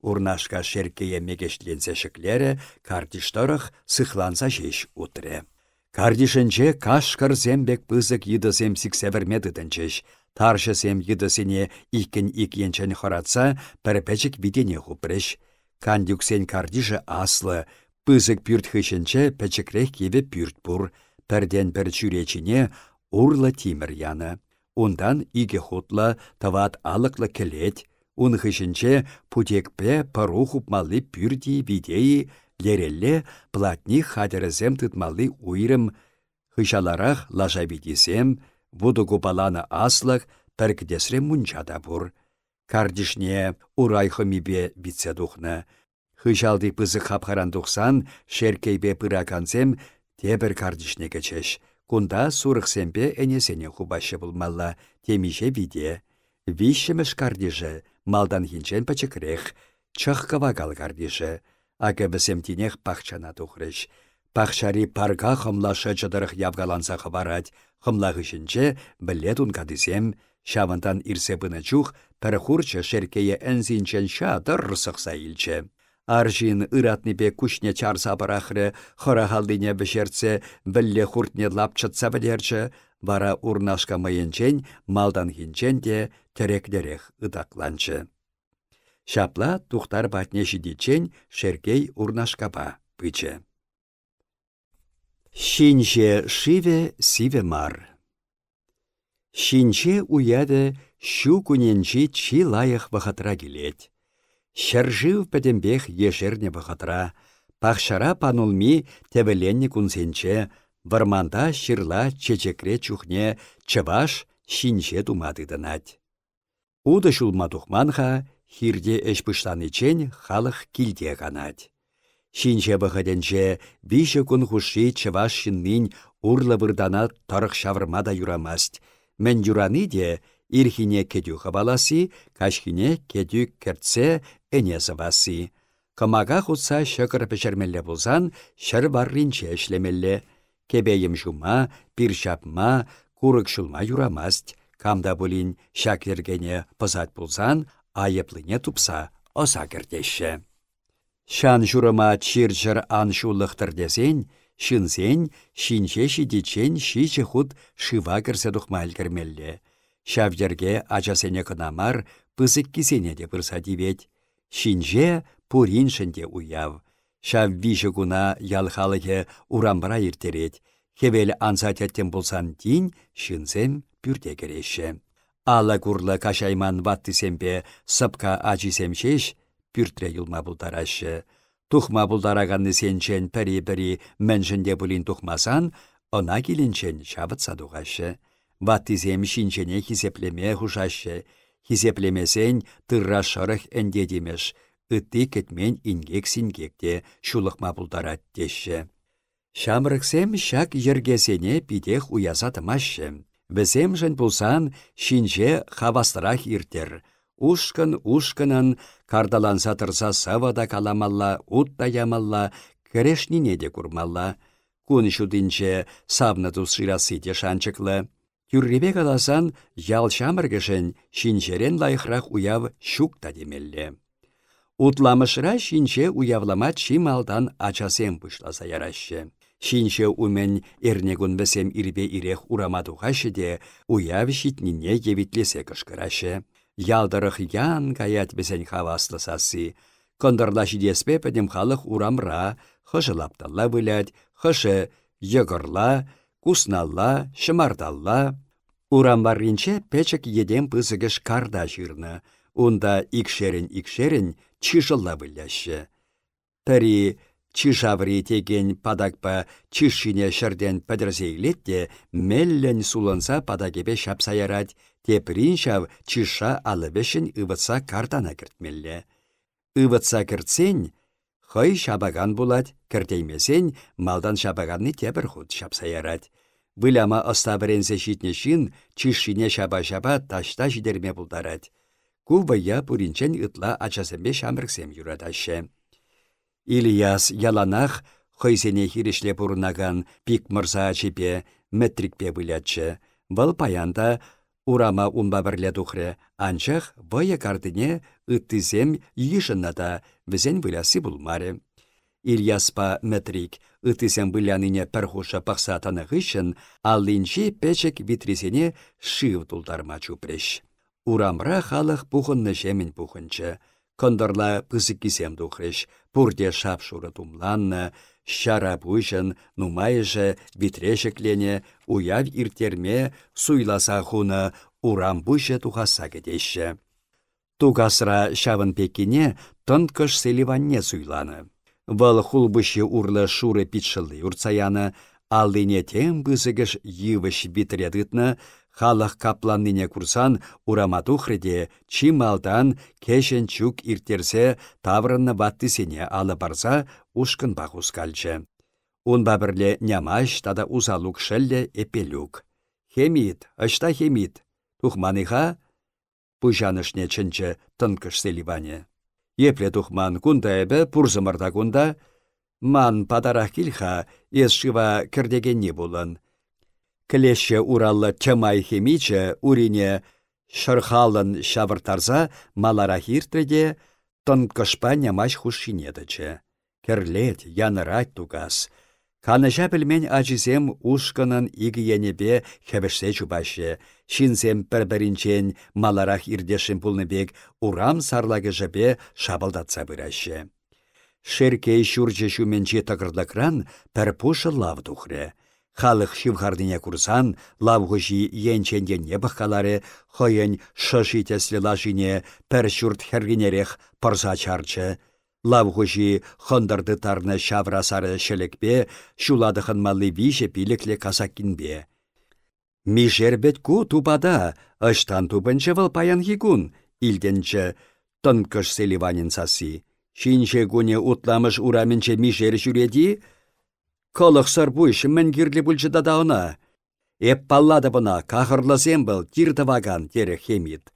Урнашка шеркее мегешленсе шеклері, картишторых сыхланса жеш утре. Кардишінче кашкар зембек пызык йыдысем сіксевермеді тінчеш, таршысем йыдысене икін икенчен хоратса, пәрпәчік бідене хупреш. Кандюксен кардиже аслы, пызык пүрт хышынче пәчікрех кебе пүрт бұр, пәрден пір чүречіне урлы тимір яны. Ундан иге хутла тават алықлы келет, ун хышынче путекпе пару хупмалы пүрди видеи лерелле платни хадерізем тытмалы уйрым, хышаларах лажа видесем, вуду гупаланы аслық пәркдесре мунчада бұр. Кардишне урайхымибе битсе духны. Хыжалды пызы хапхаран тухсан, шеркейбе пыракансем, тебір кардишне кечеш. Кунда сурықсембе әнесене хубашы булмалла, темише биде. Вишемеш кардиже, малдан хинчен пачекрех, чах кавагал кардиже. Ага бісем тинех пахчана тухрыш. Пахчари парга хымлашы чыдырых явгаланса хабарать, хымлағы жінче білетун кадысем, Шавантан ирсе бына чух, пәрхурчы шеркее әнзинчен ша дыррысықса илче. Аржин ыратнипе кушне чарса барахры, хора халдыне бішерце, білле хуртне лапчатса білерчі, вара урнашка майынчен, малдан хинчен де тереклерех ыдакланчы. Шапла тухтар батне жидичен шеркей урнашкапа пычы. Шинже шиве сиве мар. Шинче уяды щу куненчи чи лайық вахатра келет. Шаржив пәдембех ешерне вахатра, пахшара панулми тевеленне кунсенче, варманда шырла чечекре чухне чываш шинче тумады дынать. Уды шулма тухманха, хирде эш чен халық килде канать. Шинче бахаденче више кун хуши чываш шинмин урлы вырдана тарық шавырмада юрамасть, Мен юраны де ирхине кедю хабаласи, кашхине кедю керце эне заваси. Камага хутса шықыр пешермелле болсан, шыр барринче эшлемелле. Кебейім жума, пир шапма, курык шулма юрамаст. Камда булин шакергене пызат болсан, айыплыне тупса оса кердеші. Шан журыма чир-жыр ан шулықтыр десен, Шынсен, шинче шидичен шиче худ шыва кірсе дұхмал кірмелле. Шавдерге ачасене кынамар пызык кисене де пырса дивет. Шинже пурин шынде уяв. Шав виші гуна ялхалыге урамбара иртерет. Хевел анса теттен болсан тин шынсем пюрте кереші. Ала курлы кашайман ваттысемпе сыпка ачисемшеш пюртре юлма бұлтарашы. Тухма бұлдарағанны сенчен пәрі-пәрі мәншінде бұлін тухмасан, она келінчен шабыт садуғашы. Ваттизем шинчене хизеплеме хушашы. Хизеплемесен тырра шырых әндедемеш. Үтті кетмен ингек сингекте шулықма бұлдарат деші. Шамрықсем шак ергесене пидех уязатымашы. Бізем жын бұлсан шинче хавастырақ иртер. Ушкын ушкынын кардаланса тұрса савада каламалла, утта ямалла, кірешнине де курмалла. Кун шудинче савны шанчыклы. Тюрребе каласан ял шамыргышын шинчерен лайықрақ уяв шукта демелле. Утламышыра шинче уявлама чималдан ачасем пышласа ярашы. Шинче умен эрнегун бәсем ирбе ирех урамадуғашы де уяв шитнине евитлесе кышкырашы. Ялдырых ян каят бесен хаваслы сасы. Кондырла шидеспе пәдем халық урамра, хышы лапталла вылять, хышы йығырла, кусналла, шымардалла. Урамварринче печек едем пызыгыш карда жирны. Унда икшерін-икшерін чишылла выляшы. Пәрі чишаври теген падакпа чишине шырден пәдірзейлетте, меллен сулынса падакепе шапсаярать, Теприн çав чиша алыбешін ывытса картана кіртмелле. Ывытса кіртсен, Хой шабаган булать, кіртеймесен, малдан шабаганны тебір худ шапсаярать. Выляма остабыренсе шитне шин, чишшине шаба-шаба ташта жидерме булдарать. я пуринчен ытла ачасембе шамрыксем юраташы. Ильяс яланах хойсене хирешле пурнаган пик мырса чипе, метрикпе вылятчы. Вăл паянда урама унба бірле тухрре, анчах вăйы картыне ыттысем йышынна та візен вылясы. Ильяспа метрик ытысем выляныне пәрхуша пақса танығышын, аллинче пәчек витрисене шыв чупреш. Урамра халық пухынны жемін пухынчы. Кондырла пызыккисем тухреш, пурде шапшуры тумланны, Шара пуйшын нумайыжы витрешеклене уяв иртерме суйласа хуны урам пуйшы тухаса кетеші. Тугасра шавын пекине тынкыш селиванне суйланы. Вăл хулбышы урлы шуры питшылы урцаяны, аллине тем бызыгыш йывыш битредытны, халық капланныне курсан ураматухрыде чималдан кешен чук иртерсе таврынны ваттысене алы барса ушкын бағус калчы. Ун бабірле нямаш тада узалук шелле эпелюк. Хемит, ашта хемит. Тухманыха пужанышне чынчы тынкыш селиване. Епле тухман кунда эбе пурзымырда кунда, ман падарах килха, ес шыва кірдегенне болын. Клеше ураллы чамай хемиче урине шырхалын шавыртарса малара хиртреде, тынкышпа нямаш хушинедачы керлет, янырать тугас. Каныжа білмен ажизем ушканын игиенебе хебешсе чубашы. Шинзем пір-бірінчен маларах ирдешін пулныбек урам сарлагы жабе шабылдатса бұрашы. Шеркей шурчы шуменче тақырдакран пір пушы лав тухры. Халық шивхардыне курсан, лавғыжи енчендене бұққалары, хойын шышы теслі лашыне пір шүрт чарчы. Лавғужи хындырды тарны шаврасары шелекпе, шуладықын малы виже пилікле казаккинбе. Мишербет ку тупада, ыштан тупынчы выл паян хигун, илденчі тынкыш селиванин сасы. Шинче гуне утламыш ураменче мишер жүреди, Колықсыр бұйш мен кирлі бұлчы дадауна. Эп паллады бұна, кахырлы был, тирді ваган, тері хемит.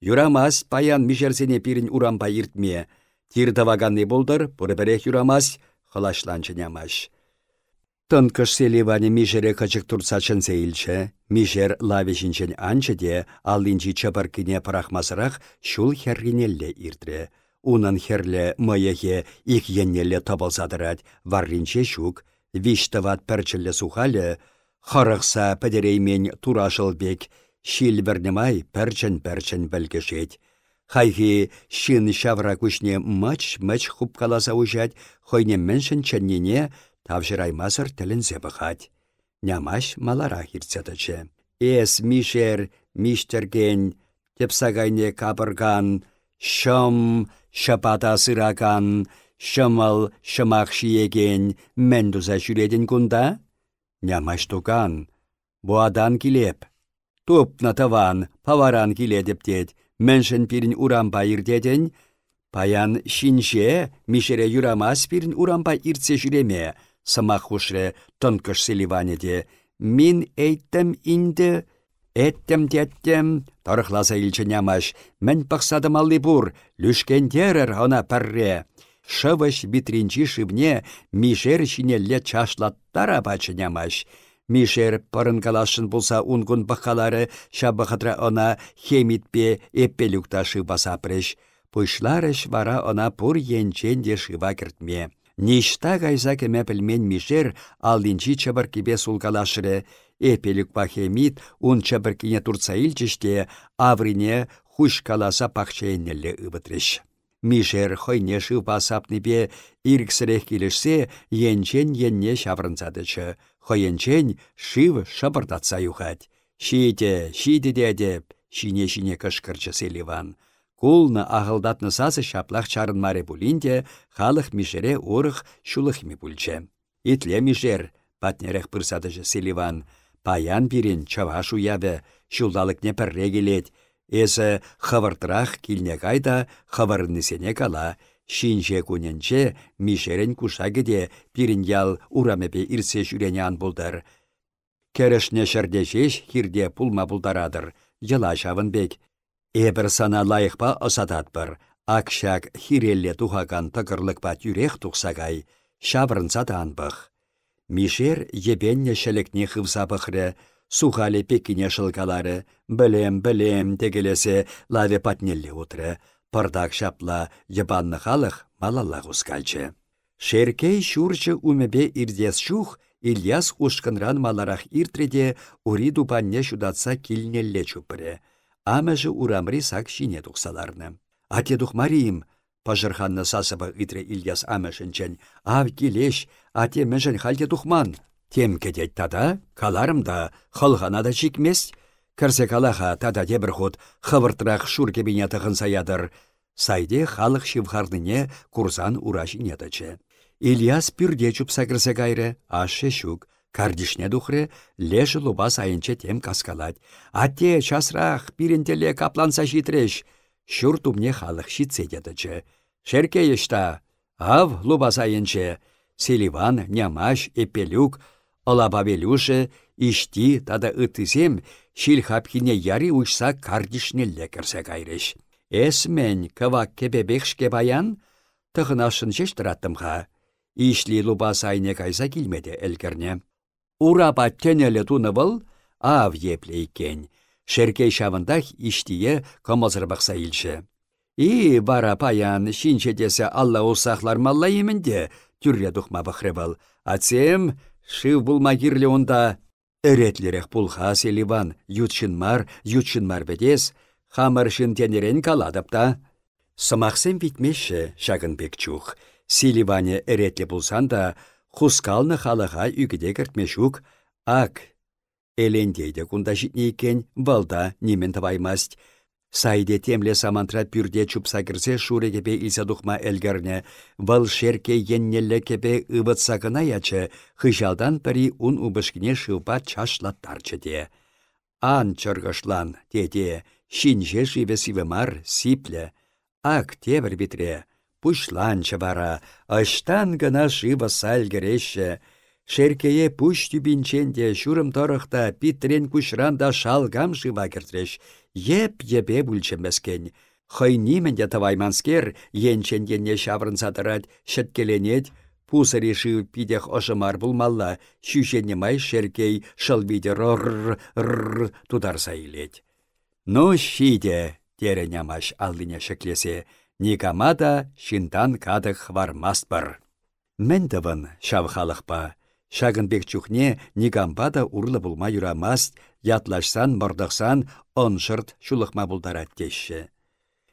Юрамас паян мишерсене пирін урамба иртме, Тирдаваганны болдыр, бұрыбірек юрамас, хылашланчы нямаш. Тынкыш селивани мижере качык турсачын сейілчі, мижер лавишінчен анчы де, аллинчи чапаркине парахмасырақ шул херринелле иртре. Унан херле мыйехе ик еннелле табылсадырать, варринче шук, виштават пәрчілі сухалі, Харықса пәдереймен турашыл бек, шил вернемай пәрчін-пәрчін бәлгішет. Хайхи шин шавра күшне мач-мач хупкаласа ужать, хойне міншін чәннене тавжыраймасыр тілінзе бұхать. Нямаш малара хирцетачы. Эс мишер, миштерген, тепсагайне кабырган, шым шапата сыраган, шымыл шымақ шиеген мәндуза жүредін күнда? Нямаш туган, буадан килеп. Туп таван, паваран киледіп дед, Міншін пирін урампа ирдеден, паян шинше мишере юрамас пирін урампа иртсе жүреме, сымақ хушре тонкыш селиванеде. Мин әйттім инді, әттім деттім, тарықласа илчі нямаш, мен пақсадым алли бұр, терір она пәрре. Шывыш битринчи шыбне мишер шинелле чашлаттара бачы нямаш. Мишер пырын калашын болса унгун бақалары шабықытра она хемитпе эппелюкта шыбаса преш. Пушларыш вара она пур енченде шыва кіртме. Ништа гайза кеме пілмен мишер алдинчи чабыркебе сулкалашыры. Эпелюк пахемит ун чабыркине турца илчіште аврине хуш каласа пахчейнелле ыбытреш. Мишер хойне шыва сапнипе ирксірех келешсе енчен енне хойенчен шив шабыртатса юхать. Шите, шите дедеп, шине-шине кышкырчы селиван. Кулны ағылдатны сасы шаплах чарынмаре булинде, халық мишере урых шулыхми пульче. Итле мишер, патнерех пырсадыжы селиван. Паян пирин чаваш уябе, шулдалық не пірре келет. Эсі хывыртырақ килне хывырынысене кала, Шинже куненче мишерен кушагеде пирин ял урамепе ирсе жүренян булдар. Керешне шардешеш хирде пулма булдарадыр, йыла бек. Эбір сана лайықпа бір, акшак хирелле тухаган тықырлықпа тюрех тухсагай, шабырынса бұх. Мишер ебенне шелекне хывса бұхры, сухали пекине шылкалары, білем-білем тегелесе лаве патнелле утры, пырдак шапла ебанны халық малалла ғускальчы. Шеркей шурчы умебе ирдес шух, Ильяс ушкынран маларах иртреде ури дупанне шудатса килнелле чупыры. Амыжы урамри сак шине тухсаларны. Ате тухмарим, пажырханны сасыбы итре Ильяс амышынчен. Ав келеш, ате мәжін халде тухман. Тем кедет тада, каларымда, хылғана да чикмес. Кірсе калаха тада дебір ход хывыртырақ шур кебіне тұғын саядыр. Сайде халық шивхарныне курсан урашине дачы. Ильяс пюрде чупса кірсе кайры, ашы шук, Кардишне духры леші луба сайынче тем каскалать. Ате часрах пирентеле капланса житреш. Шур тумне халық шитсе дедічі. Шерке ешта. Ав луба сайынче. Селиван, нямаш, эпелюк, Олабавелюші, ишти тада ытысем, шил хапхине яри учса кардишне лекерсе кайреш. Эсмен кывак кебебекшке баян, тұғынашын жеш тұраттымға. Ишли луба сайне кайса келмеді әлгірне. Урапа тенелі туны бұл, ав еплейкен. Шеркей шавындах иштие комазырбақса илші. И бара паян шинче десе алла усахлар малла емінде түрре дұхма бұқры бұл. Шив бұлма кирлі онда әретлерек бұлға селиван ютшынмар, ютшынмар бедес, хамыр шын тенерен каладыпта. Сымақсен бітмеші шағын бек чух. Селиване әретлі бұлсан да, Хускалны халыға үгіде кіртмешук, ак. Элендейді кунда житне екен, балда немен табаймаст. Сайде темле самантра пюрде чупса кірсе шурегепе илса духма әлгірне, вал шерке еннелі кепе ыбытсағына ячы, хыжалдан пірі ун убышкіне шылпа чашлаттарчы де. Ан чырғышлан, деде, шинже живе сивымар, сипле. Ак тевір бітре, пушланчы бара, аштан гына шыва. Шеркее пуш тюбинченде шурым торықта питрен кушранда шалгам шыва кертреш. Еп епе бүлчемескен. Хойнименде тавайманскер енченденне шаврын сатырат, шеткеленет, пусари шыв пидех ошымар булмалла, шүшенне май шеркей шылбиде рор рр тударса илет. Ну, шиде, теренямаш алдыне шеклесе, Никамада шинтан кадық вармастпыр. Мендівін шав халықпа. Шагынбек чухне никамбада урлы булма юрамаст, ятлашсан, мордықсан, оншырт шулықма бұлдарат теші.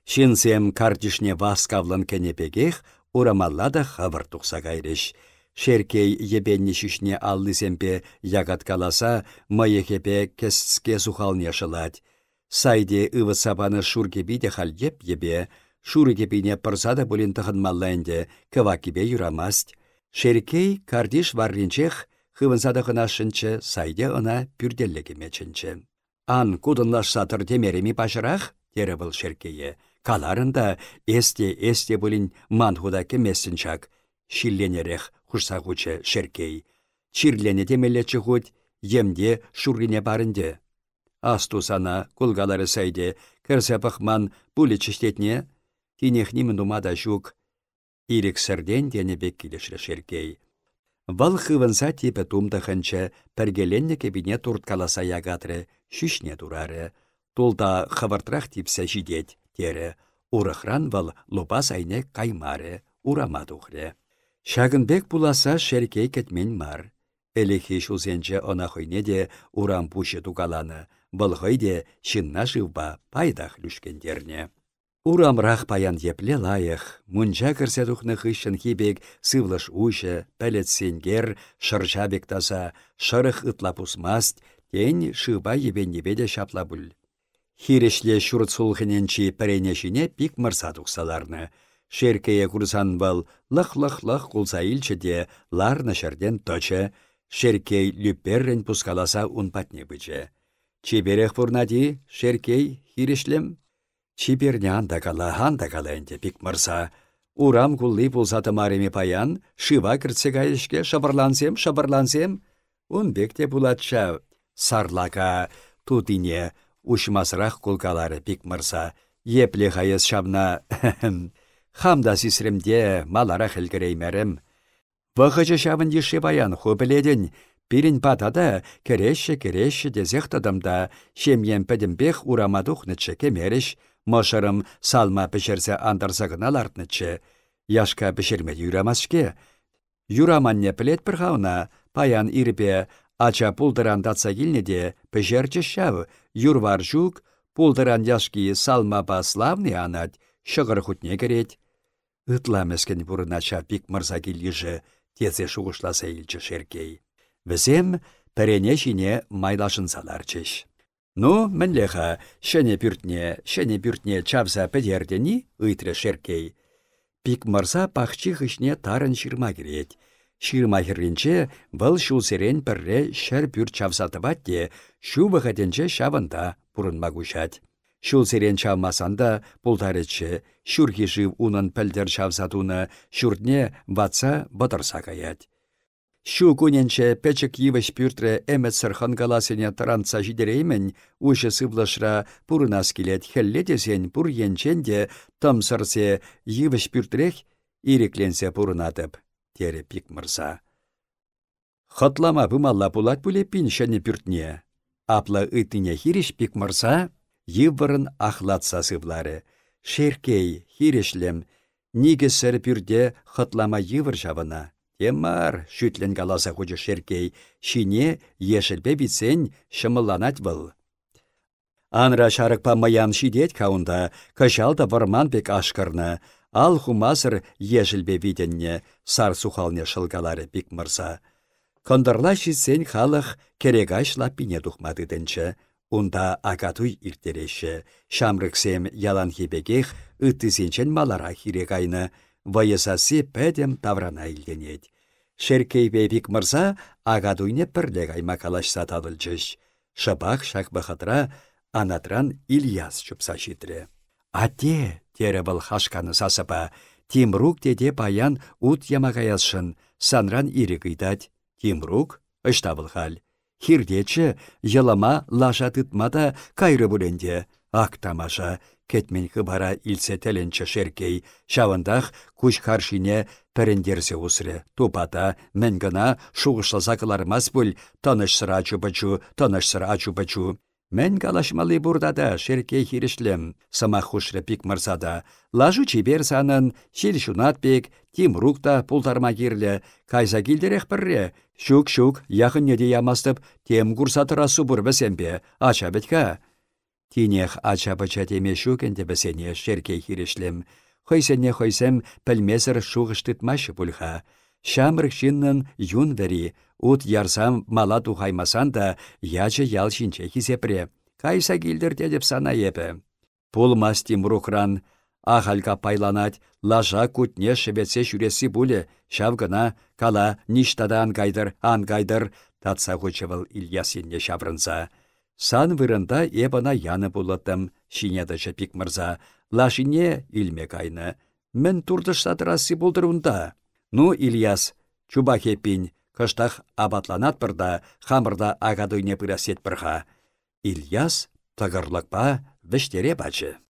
Шинсем картишне васкавлын кенепегех, урамаллада хавыр тұқса кайреш. Шеркей ебенне шишне аллысемпе ягат каласа, майехепе кесцке сухалне шылать. Сайде ывы сабаны шургебиде халдеп ебе, Шуры кепине пырсада бұлін тұхынмаллайынде кывакибе юрамаст. Шеркей кардиш варринчех хывынсада хынашынчы сайде ына пүрделлеге мечінчі. Ан кудынлаш сатыр темереми пашырақ, тері бұл шеркейе. Каларында эсте-эсте бұлін манхуда кемесінчак. Шилленерех хушсағучы шеркей. Чирлене темелечі худ, емде шурине барынде. Асту сана кулгалары сайде, пықман бұлі чіштетне, Тинехнимін думада жук. Ирік сірден бек келешірі шеркей. Вал хывынса типі тумдахынчы піргеленне кебіне турткаласа ягатры, шүшне турары. Тулда хывыртрақ типсе жидет, тері. Урықран вал лупас айне каймары, урама тухры. Шагынбек буласа шеркей кетмен мар. Элехи шузенче она хойне де урам пушы тугаланы. Бұл хойде живба пайдах люшкендерне. Урамрах паян епле лайық, мұнча кірсе тұхны хыщын хибек сывлыш ушы, пәлет сенгер, шырчабек таса, шырық ытла пусмаст, тен шыба ебен-ебеде шапла бүл. Хирешле шурт сулхыненчи піренешіне пик мырса тұқсаларны. Шеркее курсан был лық-лық-лық кулса илчеде ларны шерден точы, шеркей люперрен пускаласа унпатне бычы. Чеберех шеркей хирешлем? Чиперне андакала андакала энде пик мырса. Урам кулли пулсаты мареме паян, шыва кіртсе кайышке шабырлансем, шабырлансем. Ун бекте булатша сарлака тутине ушмасырақ кулкалары пик мырса. Епле хайыз шабна хамда сисремде малара хілгіреймерім. Вғычы шабын еші баян ху біледін, Пирин патада керешші-керешші дезех тадымда, шемген пәдімбех урамадухнычы Мошырым салма пішерсе андырсығына лартнычы. Яшка пішерме юрамашке. Юраманне пілет бір қауна, паян ирбе, ача пулдыран татса келнеде, пішерчі шав, юрвар жук, пулдыран яшки салма ба славны анат, шығыр хутне керет. Ытла мәскен бұрынача пик мырза келгіжі, тезе шуғышласа елчі шеркей. Візем пәрене жіне майлашын саларчыш. Ну, мінлеха, шәне пүртне, шәне пүртне чавса пәдердені, ыйтры шеркей. Пик марса пахчы хышне тарын шырма керет. Шырма херринче бұл шулсерен пірре шәр пүрт чавсаты батте, шу бұғаденче шавында бұрынма күшат. Шулсерен чавмасанда пултарычы, шүрхи жив унын пәлдер чавсатуны, шүртне ватса бұтырса каят. Шу күненче пәчік йывыш пүртірі әмет сырхан галасыне таранца жидереймен, ұшы сывлашра пұрынас келет десен пұр енченде там сырсе йывыш пүртірек ирекленсе пұрынатып, тері пик мырса. Хатлама бұмалла пулат бұле пин шәне пүртне. Апла үтіне хириш пик мырса, йывырын ахлатса сывлары. Шеркей, хирешлем, нигесір пүрде хатлама йывыр жавына. Теммар, шүтлен галаса хучы шеркей, шине ешілбе бітсен шымыланат был. Анра шарықпа маян шидет каунда, кашалда варман бек ашқырны, ал хумасыр ешілбе виденне, сар сухалне шылгалары бик мырса. Кондырла шитсен халық керегаш лаппине тухмады дінчі. Унда агатуй иртереші, шамрыксем ялан хебегех ыттысенчен малара хирегайны, вайысасы пәдем таврана илденет. Шеркей бейбік мырза агадуйне пірле гайма калашса. Шабақ шақ бахатра анатран Ильяс чупса. Ате, тере был хашканы сасыпа, Тимрук деде паян ут ямағаясшын, санран ири кыйтать. Тимрук, ыштабыл хал. Хирдечі, йылыма лаша тытмада кайры бүленде. Ак тамаша, кетмен хыбара илсе тәленчі шеркей, шавындах күш қаршине пәрендерсе усры. Тупата, мен гына шуғышласа кылармас бүл, таныш сыра чупачу, таныш сыра чупачу. Мен калашмалы бурдада шеркей хирешлем, сама хушры пик мырсада. Лажу чибер санын, шил шунат пек, тим рукта пултарма кирлі, кайса килдерек пірре. Шук-шук, яхын неде ямастып, тем курсатыра субур бәсембе, ача. Тинех ача бача теме шукенде бәсене шеркей хирешлем. Хойсене хойсем пәлмезір шуғыштытмашы пульха. Шамрық шиннын юн ут ярсам мала тухаймасан да ячы ял шинче хизепре. Кайса килдір деп сана епі. Пулмас тимрухран, ахалька пайланать, лажа кутне шебетсе шүресі бұлі, шавгына, кала, ништада ангайдыр, ангайдыр, татса хучевыл Ильясинне шаврынса. Сан вырында ебана яны булаттым, шинедача пик мырза. Лашине илме кайны. Мен турдыш сатырасы булдырунда. Ну, Ильяс, чуба хеппин, кыштах абатланат бірда, хамырда агадуйне пырасет бірға. Ильяс тағырлықпа віштере бачы.